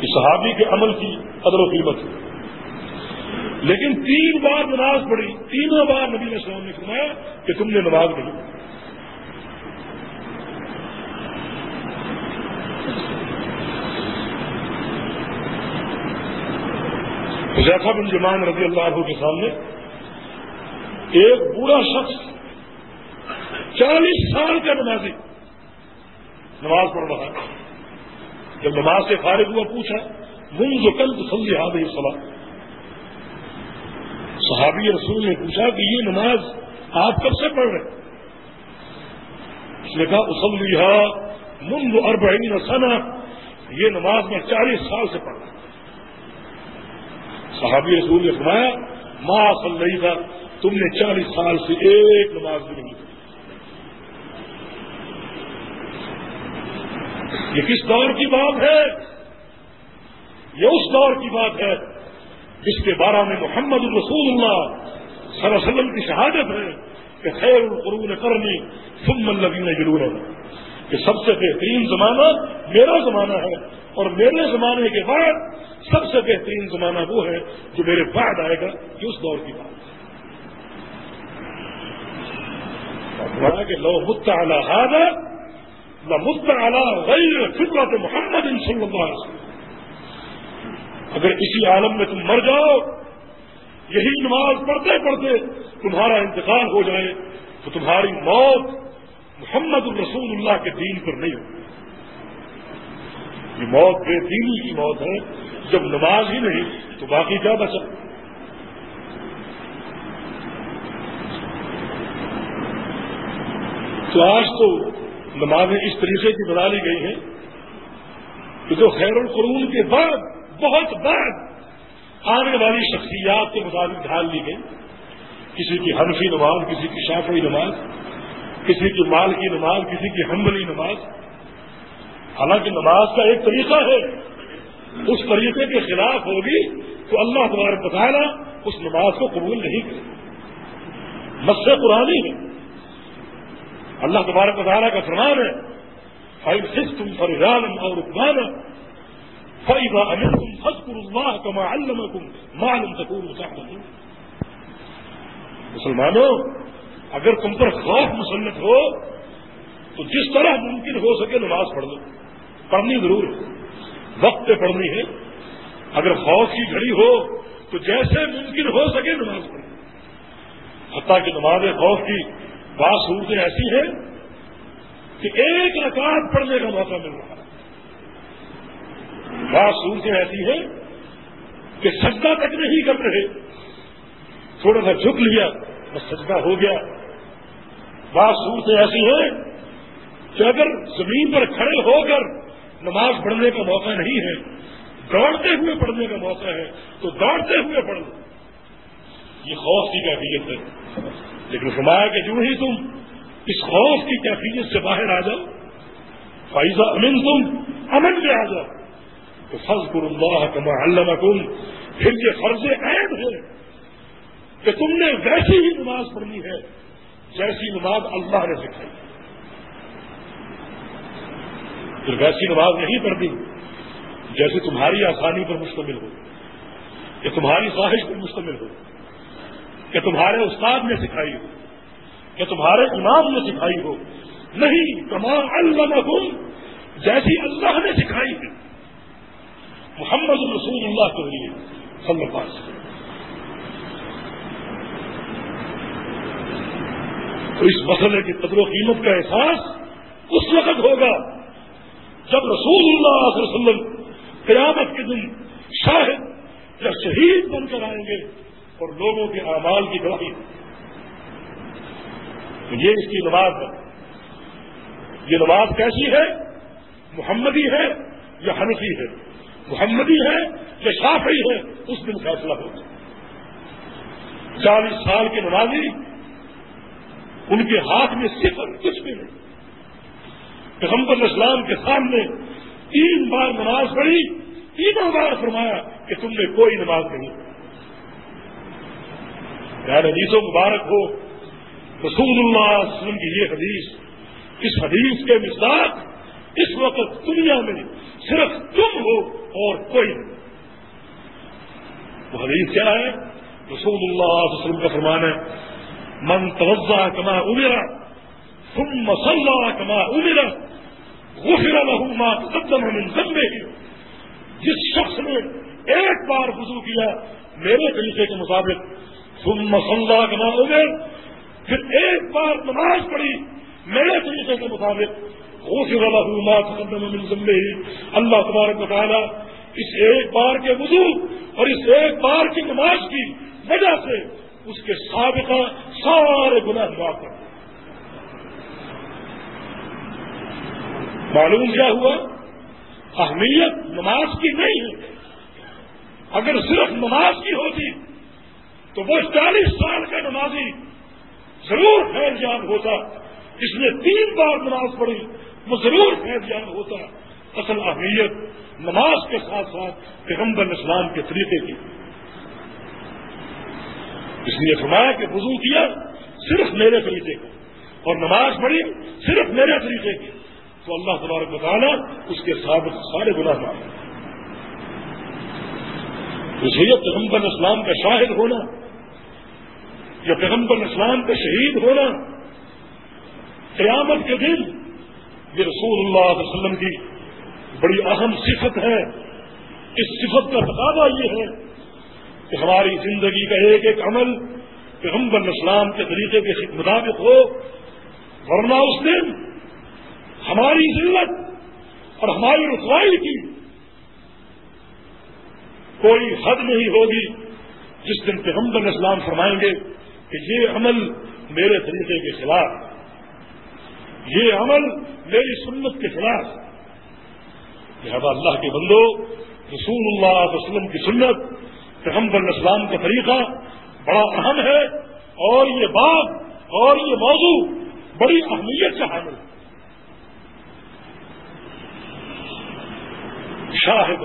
اس صحابی کے عمل کی قدر و قیمت لیکن تین بار نماز پڑھی، تینوں بار نبی علیہ السلام نے فرمایا کہ تم نے نماز نہیں حضیفہ بن جمان رضی اللہ عنہ کے سامنے ایک بوڑھا شخص چالیس سال کا نمازی نماز پڑھ رہا جب نماز سے فارغ ہوا، پوچھا، منذ کل تو سمجھے ہاتھ سلام صحابی رسول نے پوچھا کہ یہ نماز آپ کب سے پڑھ رہے اس نے کہا اسل لیا منگ اربعین سنا یہ نماز میں چالیس سال سے پڑھ رہا صحابی رسول نے فرمایا ماں اصل نہیں تھا تم نے چالیس سال سے ایک نماز بھی نہیں یہ کس دور کی بات ہے؟ یہ اس دور کی بات ہے جس کے بارے میں محمد الرسول اللہ صلی اللہ علیہ وسلم کی شہادت ہے کہ خیر القرون کرنی، ثم الذین یلونہم کہ سب سے بہترین زمانہ میرا زمانہ ہے۔ اور میرے زمانے کے بعد سب سے بہترین زمانہ وہ ہے جو میرے بعد آئے گا یہ اس دور کی بات۔ ہے کہ لو مت اعلی مت اعلیٰ غیر فطرت محمد صلی اللہ علیہ وسلم۔ اگر کسی عالم میں تم مر جاؤ، یہی نماز پڑھتے پڑھتے تمہارا انتقال ہو جائے، تو تمہاری موت محمد الرسول اللہ کے دین پر نہیں ہوگی۔ یہ موت بے دینی کی موت ہے، جب نماز ہی نہیں تو باقی کیا بچا؟ تو آج تو نمازیں اس طریقے کی بنا لی گئی ہیں کہ جو خیر القرون کے بعد، بہت بعد آنے والی شخصیات کے مطابق ڈھال لی گئی۔ کسی کی حنفی نماز، کسی کی شافی نماز، کسی کی مال کی نماز، کسی کی حمبلی نماز۔ حالانکہ نماز کا ایک طریقہ ہے۔ اس طریقے کے خلاف ہوگی تو اللہ تمہارے بتایا اس نماز کو قبول نہیں کرے۔ مس قرآن ہے۔ اللہ تمہارے بتانا کا فرمان ہے فائل سکھ تم فریان اور رکمان فائبہ امیر تم فصر اللہ کما علم معلوم سکون مسلمانوں، اگر تم پر خوف مسلط ہو، تو جس طرح ممکن ہو سکے نماز پڑھ لو۔ پڑھنی ضرور ہے۔ وقت پہ پڑھنی ہے۔ اگر خوف کی گھڑی ہو تو جیسے ممکن ہو سکے نماز پڑھو حتیٰ کہ نماز خوف کی بات صورتیں ایسی ہیں کہ ایک رکعت پڑھنے کا موقع مل رہا ہے۔ بات صورتیں ایسی ہیں کہ سجدہ تک نہیں کر رہے۔ تھوڑا سا جھک لیا، بس سجدہ ہو گیا۔ بات صورتیں ایسی ہیں کہ اگر زمین پر کھڑے ہو کر نماز پڑھنے کا موقع نہیں ہے، دوڑتے ہوئے پڑھنے کا موقع ہے، تو دوڑتے ہوئے پڑھ لو۔ یہ خوف کی کیفیت ہے۔ لیکن فرمایا کہ جو ہی تم اس خوف کی کیفیت سے باہر آ جاؤ فائزہ امن تم امن میں آ جاؤ۔ تو فرض کر اللہ کما اللہ پھر یہ فرض عین ہے کہ تم نے ویسی ہی نماز پڑھنی ہے، جیسی نماز اللہ نے سکھائی۔ پھر ویسی نماز نہیں پڑھتی جیسے تمہاری آسانی پر مشتمل ہو یا تمہاری خواہش پر مشتمل ہو، کہ تمہارے استاد نے سکھائی ہو، کہ تمہارے امام نے سکھائی ہو۔ نہیں، کما اللہ جیسی اللہ نے سکھائی ہے۔ محمد رسول اللہ کے لیے، صلی اللہ علیہ وسلم۔ تو اس مسئلے کی قدر و قیمت کا احساس اس وقت ہوگا جب رسول اللہ علیہ وسلم قیامت کے دن شاہد یا شہید بن کر آئیں گے اور لوگوں کے اعمال کی گواہی یہ اس کی نماز ہے۔ یہ نماز کیسی ہے؟ محمدی ہے یا حنفی ہے؟ محمدی ہے یا شافعی ہے؟ اس دن فیصلہ ہوگا چالیس سال کے نمازی، ان کے ہاتھ میں صفر، کچھ بھی نہیں۔ پیغمبر اسلام کے سامنے تین بار نماز پڑھی، تینوں بار فرمایا کہ تم نے کوئی نماز نہیں۔ یار حدیث و مبارک ہو، رسول اللہ علیہ وسلم کی یہ حدیث، اس حدیث کے مثال اس وقت دنیا میں صرف تم ہو اور کوئی نہیں۔ وہ حدیث کیا ہے؟ رسول اللہ علیہ وسلم کا فرمان ہے، من توجہ کما امرا تم مسلح کما امرا غفر له ما تقدم من ذنبه. جس شخص نے ایک بار وضو کیا میرے طریقے کے مطابق تم مسلح کما امر پھر ایک بار نماز پڑھی میرے طریقے کے مطابق، غفر له ما تقدم من ذنبه. اللہ تبارک و تعالی اس ایک بار کے وضو اور اس ایک بار کی نماز کی وجہ سے اس کے سابقہ سارے گناہ معاف کر معلوم کیا ہوا؟ اہمیت نماز کی نہیں ہے۔ اگر صرف نماز کی ہوتی، تو وہ چالیس سال کا نمازی ضرور خیر جان ہوتا۔ جس نے تین بار نماز پڑھی، وہ ضرور خیر جان ہوتا۔ اصل اہمیت نماز کے ساتھ ساتھ پیغمبر اسلام کے طریقے کی۔ اس لیے فرمایا کہ وضو کیا صرف میرے طریقے کا، اور نماز پڑھی صرف میرے طریقے کی۔ تو اللہ تبارک بتانا اس کے ساتھ سارے گناہ معاف اس لیے پیغمبر اسلام کا شاہد ہونا، یا پیغمبر اسلام کا شہید ہونا، قیامت کے دن یہ رسول اللہ علیہ وسلم کی بڑی اہم صفت ہے۔ اس صفت کا تقاضا یہ ہے کہ ہماری زندگی کا ایک ایک عمل پیغمبر اسلام کے طریقے کے مطابق ہو، ورنہ اس دن ہماری ضرورت اور ہماری رسوائی کی کوئی حد نہیں ہوگی جس دن پیغمبر اسلام فرمائیں گے کہ یہ عمل میرے طریقے کے خلاف یہ عمل میری سنت کے خلاف لہذا اللہ کے بندو، رسول اللہ علیہ وسلم کی سنت، پیغمبر اسلام کا طریقہ بڑا اہم ہے اور یہ بات اور یہ موضوع بڑی اہمیت سے حامل ہے۔ شاہد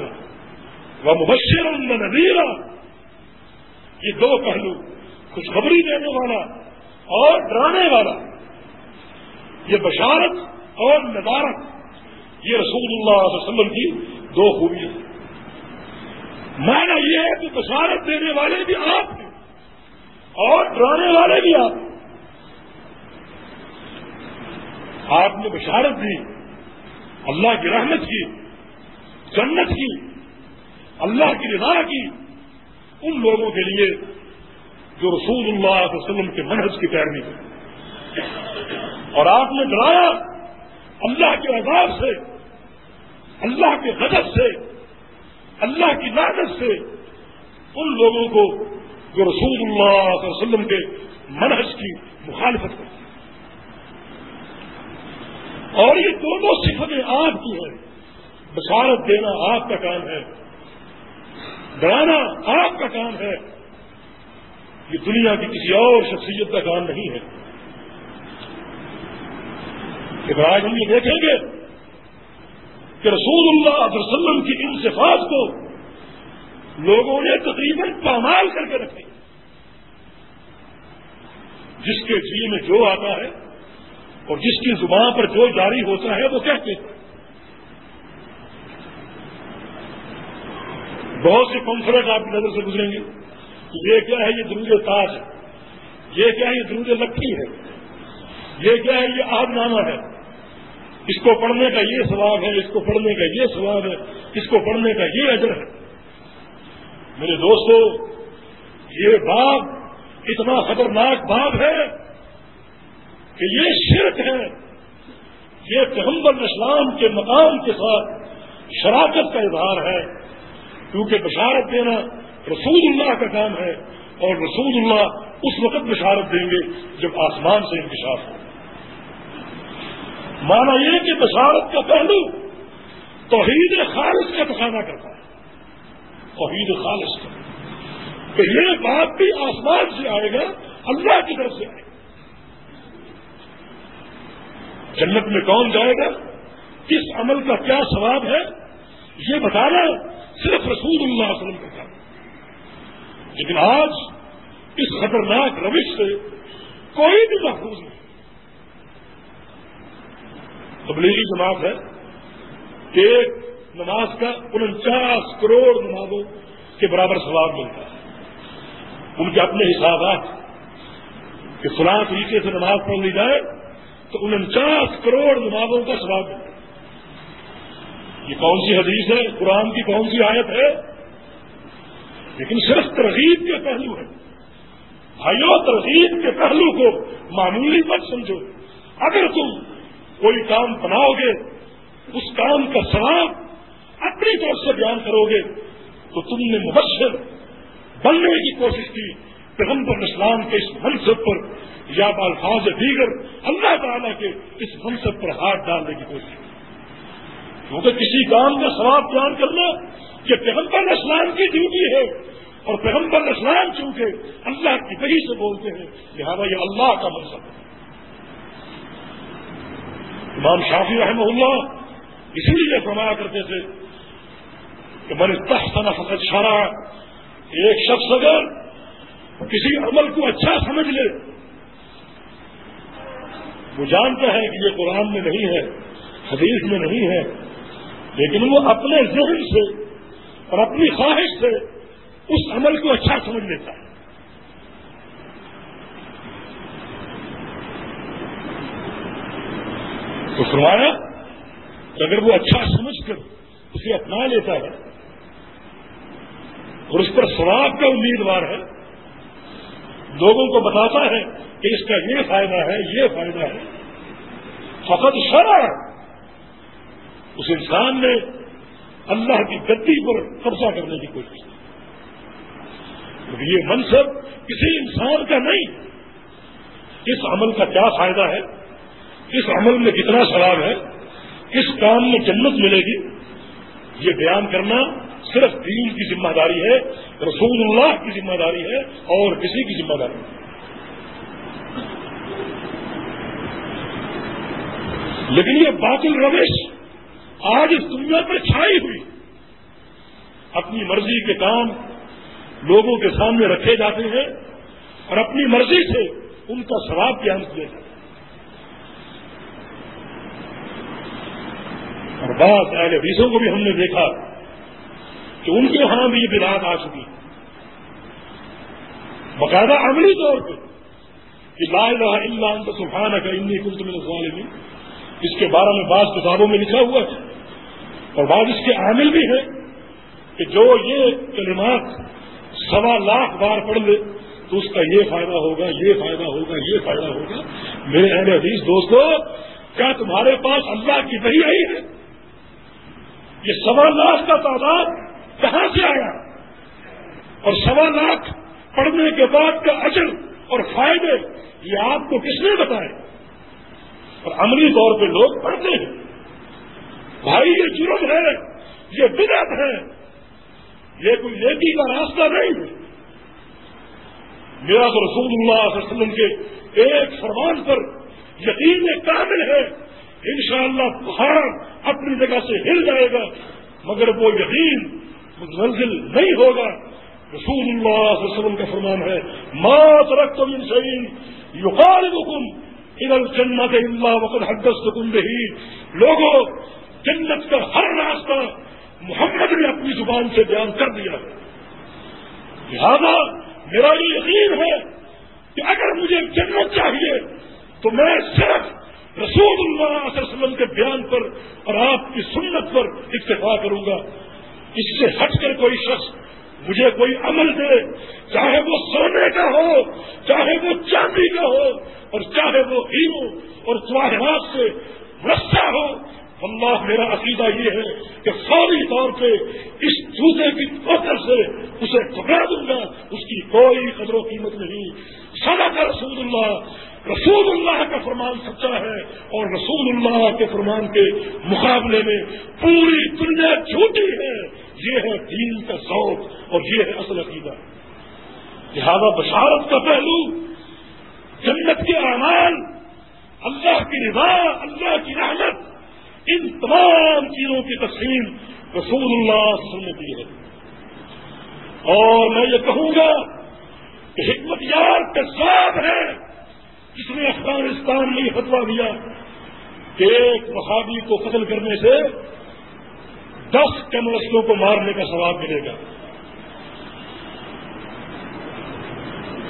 و مبشر نذیرہ یہ دو پہلو خوشخبری دینے والا اور ڈرانے والا. یہ بشارت اور ندارت یہ رسول اللہ علیہ وسلم کی دو خوبیاں. مانا یہ ہے کہ بشارت دینے والے بھی آپ ہیں اور ڈرانے والے بھی آپ ہیں. آپ نے بشارت دی، اللہ کی رحمت کی جنت کی، اللہ کی رضا کی، ان لوگوں کے لیے جو رسول اللہ علیہ وسلم کے منحص کی پیروی کی اور آپ نے ڈرایا اللہ کے عذاب سے، اللہ کے غضب سے، اللہ کی لعنت سے ان لوگوں کو جو رسول اللہ علیہ وسلم کے منحص کی مخالفت کرتے اور یہ دونوں صفتیں آپ کی ہیں۔ بشارت دینا آپ کا کام ہے۔ ڈرانا آپ کا کام ہے۔ یہ دنیا کی کسی اور شخصیت کا کام نہیں ہے۔ کہ آج ہم یہ دیکھیں گے کہ رسول اللہ علیہ وسلم کی ان صفات کو لوگوں نے تقریباً پامال کر کے رکھے۔ جس کے جی میں جو آتا ہے اور جس کی زبان پر جو جاری ہوتا ہے وہ کہتے ہیں۔ بہت سی کانفرنس آپ کی نظر سے گزریں گے۔ یہ کیا ہے؟ یہ درود تاج ہے۔ یہ کیا ہے؟ یہ درود لکی ہے۔ یہ کیا ہے؟ یہ آب نامہ ہے۔ اس کو پڑھنے کا یہ سواب ہے، اس کو پڑھنے کا یہ سواب ہے، اس کو پڑھنے کا یہ اجر ہے۔ میرے دوستو، یہ باغ اتنا خطرناک باغ ہے کہ یہ شرک ہے۔ یہ پیغمبر اسلام کے مقام کے ساتھ شراکت کا اظہار ہے۔ کیونکہ بشارت دینا رسول اللہ کا کام ہے اور رسول اللہ اس وقت بشارت دیں گے جب آسمان سے انکشاف ہو۔ مانا یہ کہ بشارت کا پہلو توحید خالص کا تقاضا کرتا ہے۔ توحید خالص۔ کا تو یہ بات بھی آسمان سے آئے گا، اللہ کی طرف سے آئے گا۔ جنت میں کون جائے گا؟ کس عمل کا کیا ثواب ہے؟ یہ بتانا صرف رسول اللہ علیہ وسلم کا کام لیکن آج اس خطرناک روش سے کوئی بھی محفوظ نہیں۔ تبلیغی جماعت ہے ایک نماز کا انچاس کروڑ نمازوں کے برابر ثواب ملتا ہے۔ ان کے اپنے حسابات کہ فلاں طریقے سے نماز پڑھ لی جائے تو انچاس کروڑ نمازوں کا ثواب ملتا ہے۔ یہ کون سی حدیث ہے؟ قرآن کی کون سی آیت ہے؟ لیکن صرف ترغیب کے پہلو ہے بھائیو، ترغیب کے پہلو کو معمولی مت سمجھو۔ اگر تم کوئی کام بناؤ گے، اس کام کا ثواب اپنی طور سے بیان کرو گے، تو تم نے مبشر بننے کی کوشش کی۔ پیغمبر اسلام کے اس منصب پر یا بالفاظ دیگر اللہ تعالیٰ کے اس منصب پر ہاتھ ڈالنے کی کوشش کی۔ کیونکہ کسی کام کا ثواب بیان کرنا یہ پیغمبر اسلام کی ڈیوٹی ہے اور پیغمبر اسلام چونکہ اللہ کی وہی سے بولتے ہیں، لہٰذا یہ اللہ کا منصب ہے۔ امام شافی رحمہ اللہ اسی لیے فرمایا کرتے تھے کہ من تحسن فقط شرع، ایک شخص اگر کسی عمل کو اچھا سمجھ لے، وہ جانتا ہے کہ یہ قرآن میں نہیں ہے، حدیث میں نہیں ہے لیکن وہ اپنے ذہن سے اور اپنی خواہش سے اس عمل کو اچھا سمجھ لیتا ہے۔ تو فرمایا کہ اگر وہ اچھا سمجھ کر اسے اپنا لیتا ہے اور اس پر سواب کا امیدوار ہے، لوگوں کو بتاتا ہے کہ اس کا یہ فائدہ ہے، یہ فائدہ ہے۔ فقط شرع اس انسان نے اللہ کی گدی پر قبضہ کرنے کی کوشش کی۔ یہ منصب کسی انسان کا نہیں۔ اس عمل کا کیا فائدہ ہے؟ اس عمل میں کتنا ثواب ہے؟ اس کام میں جنت ملے گی؟ یہ بیان کرنا صرف دین کی ذمہ داری ہے، رسول اللہ کی ذمہ داری ہے اور کسی کی ذمہ داری نہیں۔ لیکن یہ باطل روش آج اس دنیا پر چھائی ہوئی۔ اپنی مرضی کے کام لوگوں کے سامنے رکھے جاتے ہیں اور اپنی مرضی سے ان کا ثواب بیان کیا جاتا ہے اور بعض اہل حدیثوں کو بھی ہم نے دیکھا کہ ان کے ہاں بھی یہ بلاد آ چکی۔ باقاعدہ عملی طور پہ کہ لا الہ الا انت سبحانک انی کنت من الظالمین۔ اس کے بارے میں بعض کتابوں میں لکھا ہوا ہے اور بعض اس کے عامل بھی ہیں کہ جو یہ کلمات سوا لاکھ بار پڑھ لے تو اس کا یہ فائدہ ہوگا، یہ فائدہ ہوگا، یہ فائدہ ہوگا۔ میرے اہل حدیث، دوستو، کیا تمہارے پاس اللہ کی وہی آئی ہے؟ یہ سوا لاکھ کا تعداد کہاں سے آیا؟ اور سوا لاکھ پڑھنے کے بعد کا اجر اور فائدے یہ آپ کو کس نے بتائے؟ اور عملی طور پہ لوگ پڑھتے ہیں۔ بھائی، یہ جرم ہے، یہ بدعت ہے۔ یہ کوئی نیکی کا راستہ نہیں ہے۔ میرا تو رسول اللہ علیہ وسلم کے ایک فرمان پر یقین کامل ہے۔ انشاءاللہ پہاڑ اپنی جگہ سے ہل جائے گا، مگر وہ یقین منزل نہیں ہوگا۔ رسول اللہ علیہ وسلم کا فرمان ہے مات رکھ تم انسین یوقال حکم جنت اللہ وقت حدس حکم رہی لوگوں جنت کا ہر راستہ محمد نے اپنی زبان سے بیان کر دیا لہذا میرا یہ یقین ہے کہ اگر مجھے جنت چاہیے، تو میں صرف رسول اللہ علیہ وسلم کے بیان پر اور آپ کی سنت پر اتفاع کروں گا۔ اس سے ہٹ کر کوئی شخص مجھے کوئی عمل دے، چاہے وہ سونے کا ہو، چاہے وہ چاندی کا ہو، اور چاہے وہ ہیرو اور جواہرات سے رسا ہو۔ اللہ میرا عقیدہ یہ ہے کہ فوری طور پہ اس جوتے کی کوتر سے اسے گھبرا دوں گا، اس کی کوئی قدر و قیمت نہیں۔ سدا کا رسول اللہ رسول اللہ کا فرمان سچا ہے، اور رسول اللہ کے فرمان کے مقابلے میں پوری دنیا جھوٹی ہے۔ یہ ہے دین کا ذوق اور یہ ہے اصل عقیدہ۔ لہذا بشارت کا پہلو، جنت کے اعمال، اللہ کی رضا، اللہ کی رحمت، ان تمام چیزوں کی تقسیم رسول اللہ نے کی ہے۔ اور میں یہ کہوں گا کہ حکمت یار کے ساتھ ہے، جس نے افغانستان میں یہ فتوا دیا کہ ایک وہابی کو قتل کرنے سے دس کمرسوں کو مارنے کا ثواب ملے گا۔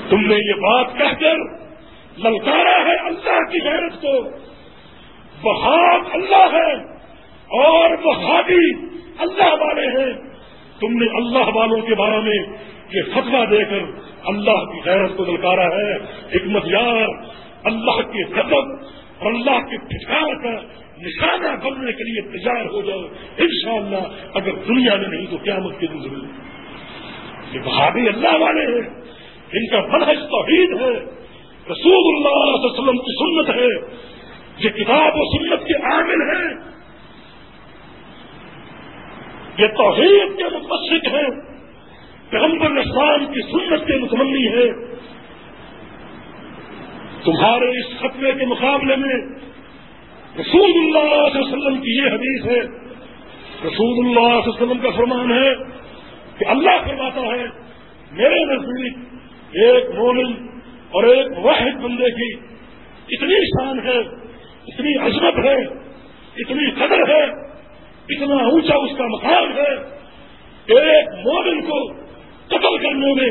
تم نے یہ بات کہہ کر للکارا ہے اللہ کی غیرت کو۔ وہاب اللہ ہے اور وہابی اللہ والے ہیں۔ تم نے اللہ والوں کے بارے میں یہ فتوا دے کر اللہ کی غیرت کو دلکارا ہے۔ حکمت یار، اللہ کے قدم اور اللہ کے ٹھکار کا نشانہ بننے کے لیے تیار ہو جاؤ۔ انشاءاللہ اگر دنیا میں نہیں تو قیامت کے دن ضرور۔ یہ بہادی اللہ والے ہیں۔ ان کا منحص توحید ہے۔ رسول اللہ علیہ وسلم کی سنت ہے۔ یہ کتاب و سنت کے عامل ہیں۔ یہ توحید کے متشق ہیں۔ پیغمبر اسلام کی سنت کے متمنی ہے تمہارے اس خطرے کے مقابلے میں رسول اللہ علیہ وسلم کی یہ حدیث ہے، رسول اللہ علیہ وسلم کا فرمان ہے کہ اللہ فرماتا ہے، میرے نزدیک ایک مومن اور ایک واحد بندے کی اتنی شان ہے، اتنی عظمت ہے، اتنی قدر ہے، اتنا اونچا اس کا مقام ہے۔ ایک مومن کو قتل کرنے میں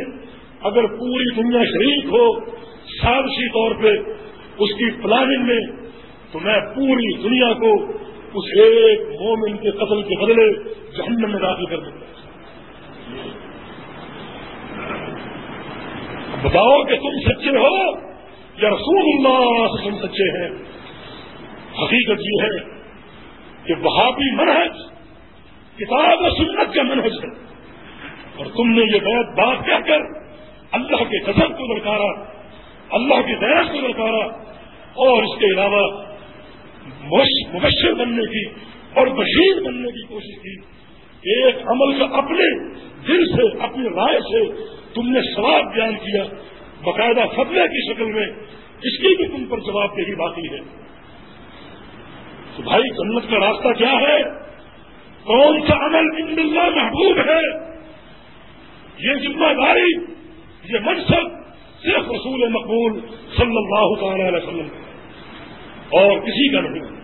اگر پوری دنیا شریک ہو، سازشی طور پہ اس کی پلاننگ میں تو میں پوری دنیا کو اس ایک مومن کے قتل کے بدلے جہنم میں داخل کر دوں گا۔ بتاؤ کہ تم سچے ہو یا رسول اللہ سے تم سچے ہیں؟ حقیقت یہ ہے کہ وہابی منہج کتاب و سنت کا منہج ہے۔ اور تم نے یہ بہت بات کہہ کر اللہ کے قدر کو درکارا اللہ کی دہرت کو درکارا اور اس کے علاوہ مبشر بننے کی اور بشیر بننے کی کوشش کی۔ ایک عمل کا اپنے دل سے، اپنی رائے سے تم نے سواب بیان کیا۔ باقاعدہ فتوے کی شکل میں اس کی بھی تم پر جواب دہی باقی ہے۔ تو بھائی، جنت کا راستہ کیا ہے؟ کون سا عمل ان اللہ محبوب ہے؟ یہ ذمہ داری، یہ منصب صرف رسول مقبول صلی اللہ تعالی علیہ وسلم اور کسی کا نہیں۔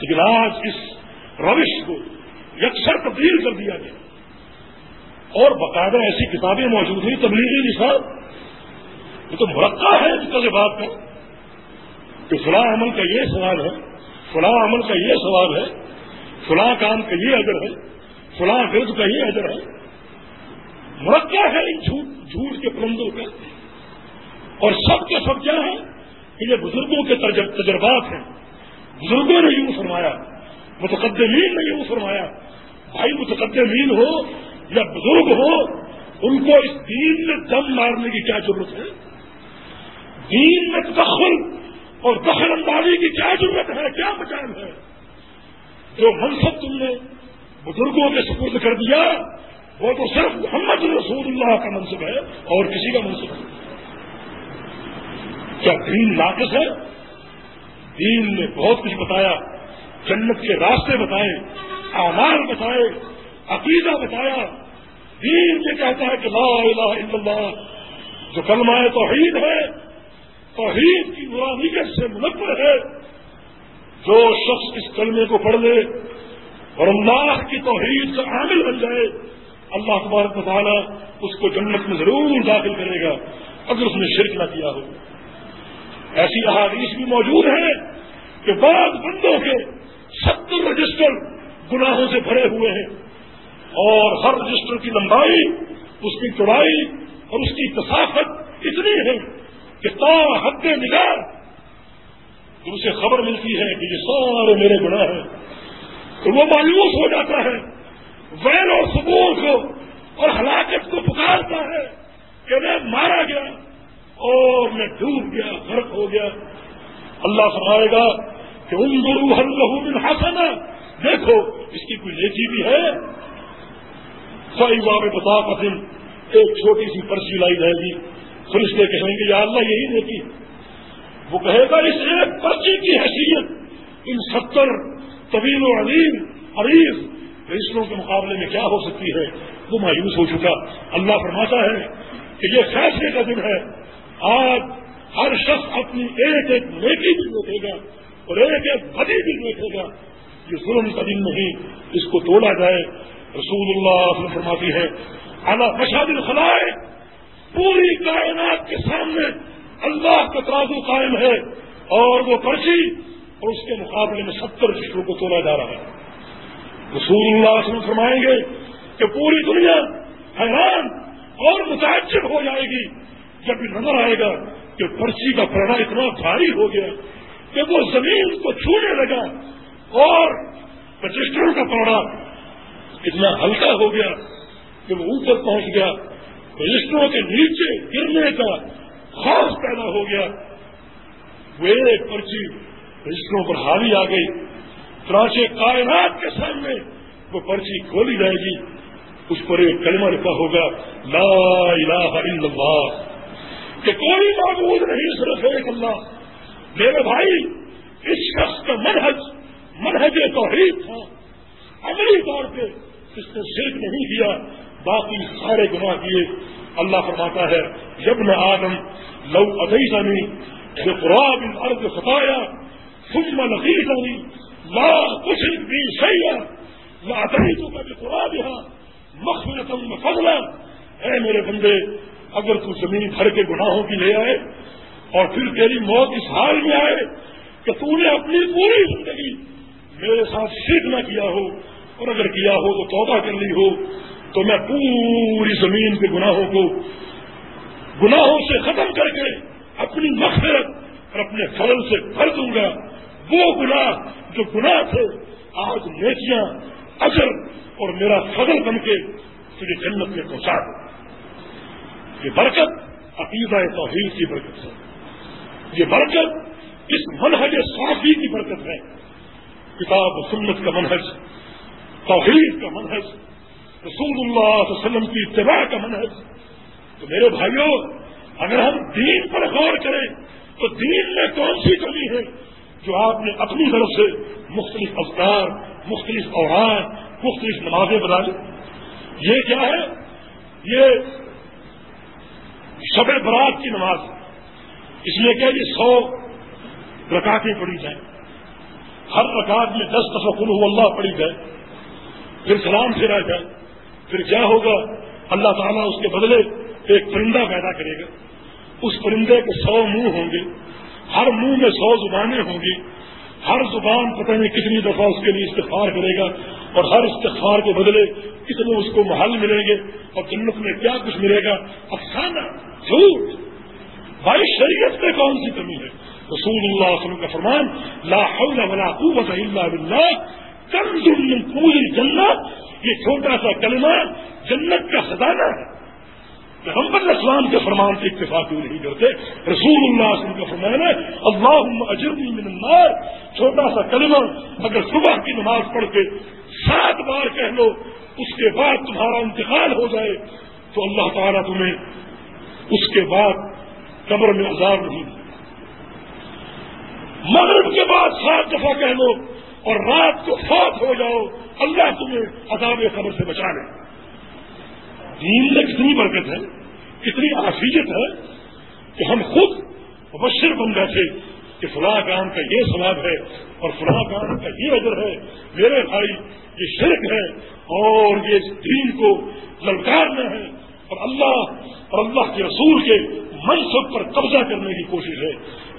لیکن آج اس روش کو یکسر تبدیل کر دیا گیا۔ اور باقاعدہ ایسی کتابیں موجود ہیں، تبلیغی نصاب۔ یہ تو مرکہ ہے اس کا بات کا۔ کہ فلاں عمل کا یہ سوال ہے، فلاں عمل کا یہ سوال ہے، فلاں کام کا یہ اجر ہے، فلاں گرد کا یہ اجر ہے۔ مرکہ ہے ان جھوٹ جھوٹ کے پرندوں کا۔ اور سب کے سب کیا ہے کہ یہ بزرگوں کے تجربات ہیں۔ بزرگوں نے یوں فرمایا، متقدمین نے یوں فرمایا، بھائی متقدمین ہو یا بزرگ ہو، ان کو اس دین میں دم مارنے کی کیا ضرورت ہے؟ دین میں دخل اور دخل اندازی کی کیا ضرورت ہے؟ کیا مچان ہے؟ جو منصب تم نے بزرگوں کے سپرد کر دیا، وہ تو صرف محمد رسول اللہ کا منصب ہے اور کسی کا منصب نہیں۔ کیا دین ناقص ہے؟ دین نے بہت کچھ بتایا، جنت کے راستے بتائے اعمال بتائے، عقیدہ بتایا۔ دین یہ کہتا ہے کہ لا الہ الا اللہ، جو کلمہ توحید ہے، توحید کی مرانیت سے منور ہے۔ جو شخص اس کلمے کو پڑھ لے اور اللہ کی توحید سے عامل بن جائے، اللہ تبارک مطالعہ اس کو جنت میں ضرور داخل کرے گا، اگر اس نے شرک نہ کیا ہو۔ ایسی احادیث بھی موجود ہیں کہ بعض بندوں کے ستر رجسٹر گناہوں سے بھرے ہوئے ہیں اور ہر رجسٹر کی لمبائی، اس کی چڑائی اور اس کی کثافت اتنی ہے کہ تا حد نگار تو اسے خبر ملتی ہے کہ یہ سارے میرے گناہ ہیں، تو وہ مایوس ہو جاتا ہے وین اور سبور کو اور ہلاکت کو پکارتا ہے کہ میں مارا گیا۔ اور میں ڈوب گیا، غرق ہو گیا۔ اللہ فرمائے گا کہ ان گرو ہر لہو بن حسن دیکھو، اس کی کوئی نیکی بھی ہے؟ سائی باب بتا کا ایک چھوٹی سی پرچی لائی جائے گی۔ فرشتے کہیں گے، یا اللہ، یہی نیکی۔ وہ کہے گا، اس ایک پرچی کی حیثیت، ان ستر طویل و عظیم عریض رشتوں کے مقابلے میں کیا ہو سکتی ہے؟ وہ مایوس ہو چکا۔ اللہ فرماتا ہے کہ یہ فیصلے کا دن ہے۔ آج ہر شخص اپنی ایک ایک نیکی بھی دیکھے گا اور ایک ایک بدی بھی دیکھے گا۔ یہ ظلم کا دن نہیں، اس کو توڑا جائے۔ رسول اللہ فرماتی ہے اعلیٰ مشاد الخلائے پوری کائنات کے سامنے اللہ کا ترازو قائم ہے اور وہ پرچی اور اس کے مقابلے میں ستر رشتوں کو توڑا جا رہا ہے۔ رسول اللہ سے فرمائیں گے کہ پوری دنیا حیران اور متاثر ہو جائے گی۔ جب نظر آئے گا کہ پرچی کا پڑھنا اتنا بھاری ہو گیا کہ وہ زمین کو چھونے لگا اور رجسٹر کا پڑھنا اتنا ہلکا ہو گیا کہ وہ اوپر پہنچ گیا رجسٹروں کے نیچے گرنے کا خوف پیدا ہو گیا۔ وہ ایک پرچی رجسٹروں پر حاوی آ گئی۔ تراشے کائنات کے سامنے وہ پرچی کھولی جائے گی۔ اس پر ایک کلمہ لکھا ہوگا، لا الہ الا اللہ۔ کہ کوئی معبود نہیں صرف ایک اللہ۔ میرے بھائی، اس شخص کا منحج منہج توحید تھا۔ عملی طور پہ اس نے شرک نہیں کیا، باقی سارے گناہ کیے۔ اللہ فرماتا ہے جب میں آدم، لو ادئی سانی جو قرآن ارد ستایا ثم لقیتنی، لا کچھ بھی سیاح لا ادئی تو کبھی قرآن یہاں مخصوص فضلہ اے میرے بندے اگر تو زمین بھر کے گناہوں کی لے آئے اور پھر تیری موت اس حال میں آئے کہ تو نے اپنی پوری زندگی میرے ساتھ سیکھ نہ کیا ہو اور اگر کیا ہو تو توبہ کر لی ہو، تو میں پوری زمین کے گناہوں کو گناہوں سے ختم کر کے اپنی مغفرت اور اپنے فضل سے بھر دوں گا۔ وہ گناہ جو گناہ تھے، آج نیکیاں، اجر اور میرا فضل بن کے تجھے جنت میں پہنچا دوں۔ یہ برکت، عقیدہ توحید کی برکت ہے یہ برکت اس منہج صافی کی برکت ہے۔ کتاب و سنت کا منہج، توحید کا منحص رسول اللہ علیہ وسلم کی اتباع کا منحص تو میرے بھائیوں، اگر ہم دین پر غور کریں، تو دین میں کون سی کمی ہے جو آپ نے اپنی طرف سے مختلف افطار مختلف اوہان مختلف نمازیں بنا لی؟ یہ کیا ہے؟ یہ شب برات کی نماز۔ اس میں کیا یہ جی سو رکاٹیں پڑی جائیں۔ ہر رکاط میں دس دفعہ کلو اللہ پڑی جائے۔ پھر سلام پھیرا جائے۔ پھر کیا ہوگا؟ اللہ تعالیٰ اس کے بدلے ایک پرندہ پیدا کرے گا۔ اس پرندے کے سو منہ ہوں گے۔ ہر منہ میں سو زبانیں ہوں گی۔ ہر زبان پتہ نہیں کتنی دفعہ اس کے لیے استفار کرے گا۔ اور ہر استفار کے بدلے کتنے اس کو محل ملیں گے۔ اور جنت میں کیا کچھ ملے گا؟ افسانہ۔ جھوٹ بھائی شریعت میں کون سی کمی ہے؟ رسول اللہ علیہ وسلم کا فرمان، لا حول ولا قوت الا باللہ، کنز من پوری جنت یہ چھوٹا سا کلمہ جنت کا خزانہ ہے۔ پیغمبر اسلام کے فرمان سے اتفاق کیوں نہیں کرتے؟ رسول اللہ علیہ وسلم کا فرمان ہے اللہ اجرنی من النار، چھوٹا سا کلمہ اگر صبح کی نماز پڑھ کے سات بار کہہ لو، اس کے بعد تمہارا انتقال ہو جائے، تو اللہ تعالیٰ تمہیں اس کے بعد قبر میں عذاب نہیں مغرب کے بعد سات دفعہ کہہ لو اور رات کو فوت ہو جاؤ، اللہ تمہیں عذاب خبر سے بچا لے۔ دین میں کتنی برکت ہے، کتنی آفیت ہے کہ ہم خود مبشر بن بیٹھے کہ فلاں کام کا یہ سواب ہے اور فلاں کام کا یہ اجر ہے۔ میرے بھائی، یہ شرک ہے اور یہ دین کو للکارنا ہے۔ اور اللہ اور اللہ کے رسول کے منصب پر قبضہ کرنے کی کوشش ہے۔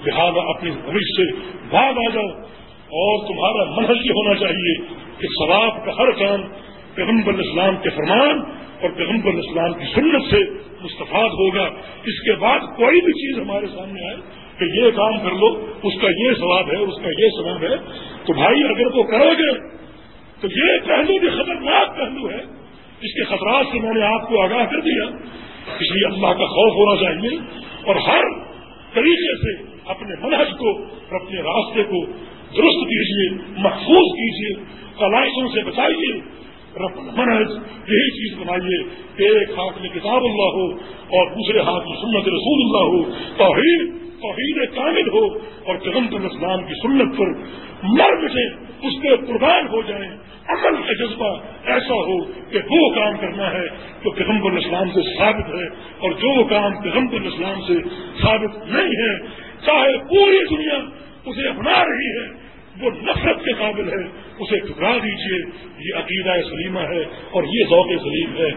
لہذا اپنی بھوش سے بعد آ جاؤ اور تمہارا منحص یہ ہونا چاہیے کہ ثواب کا ہر کام پیغمبر اسلام کے فرمان اور پیغمبر اسلام کی سنت سے مستفاد ہوگا۔ اس کے بعد کوئی بھی چیز ہمارے سامنے آئے کہ یہ کام کر لو، اس کا یہ ثواب ہے، اس کا یہ ثواب ہے۔ تو بھائی، اگر وہ کرو گے تو یہ پہلو بھی خطرناک پہلو ہے۔ اس کے خطرات سے میں نے آپ کو آگاہ کر دیا۔ اس لیے اللہ کا خوف ہونا چاہیے اور ہر طریقے سے اپنے منہج کو اور اپنے راستے کو درست کیجیے، محفوظ کیجیے تلاشوں سے بچائیے۔ منہج یہی چیز بنائیے کہ ایک ہاتھ میں کتاب اللہ ہو اور دوسرے ہاتھ میں سنت رسول اللہ ہو، توحید توحید کامل ہو اور پیغمبر اسلام کی سنت پر مر مٹے اس کے قربان ہو جائیں۔ عمل کا جذبہ ایسا ہو کہ وہ کام کرنا ہے جو پیغمبر اسلام سے ثابت ہے اور جو کام پیغمبر اسلام سے ثابت نہیں ہے۔ چاہے پوری دنیا اسے اپنا رہی ہے وہ نفرت کے قابل ہے، اسے ٹکرا دیجیے یہ عقیدہ سلیمہ ہے اور یہ ذوق سلیم ہے۔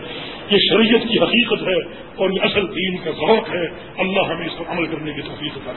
یہ شریعت کی حقیقت ہے اور یہ اصل دین کا ذوق ہے۔ اللہ ہمیں اس پر عمل کرنے کی توفیق کا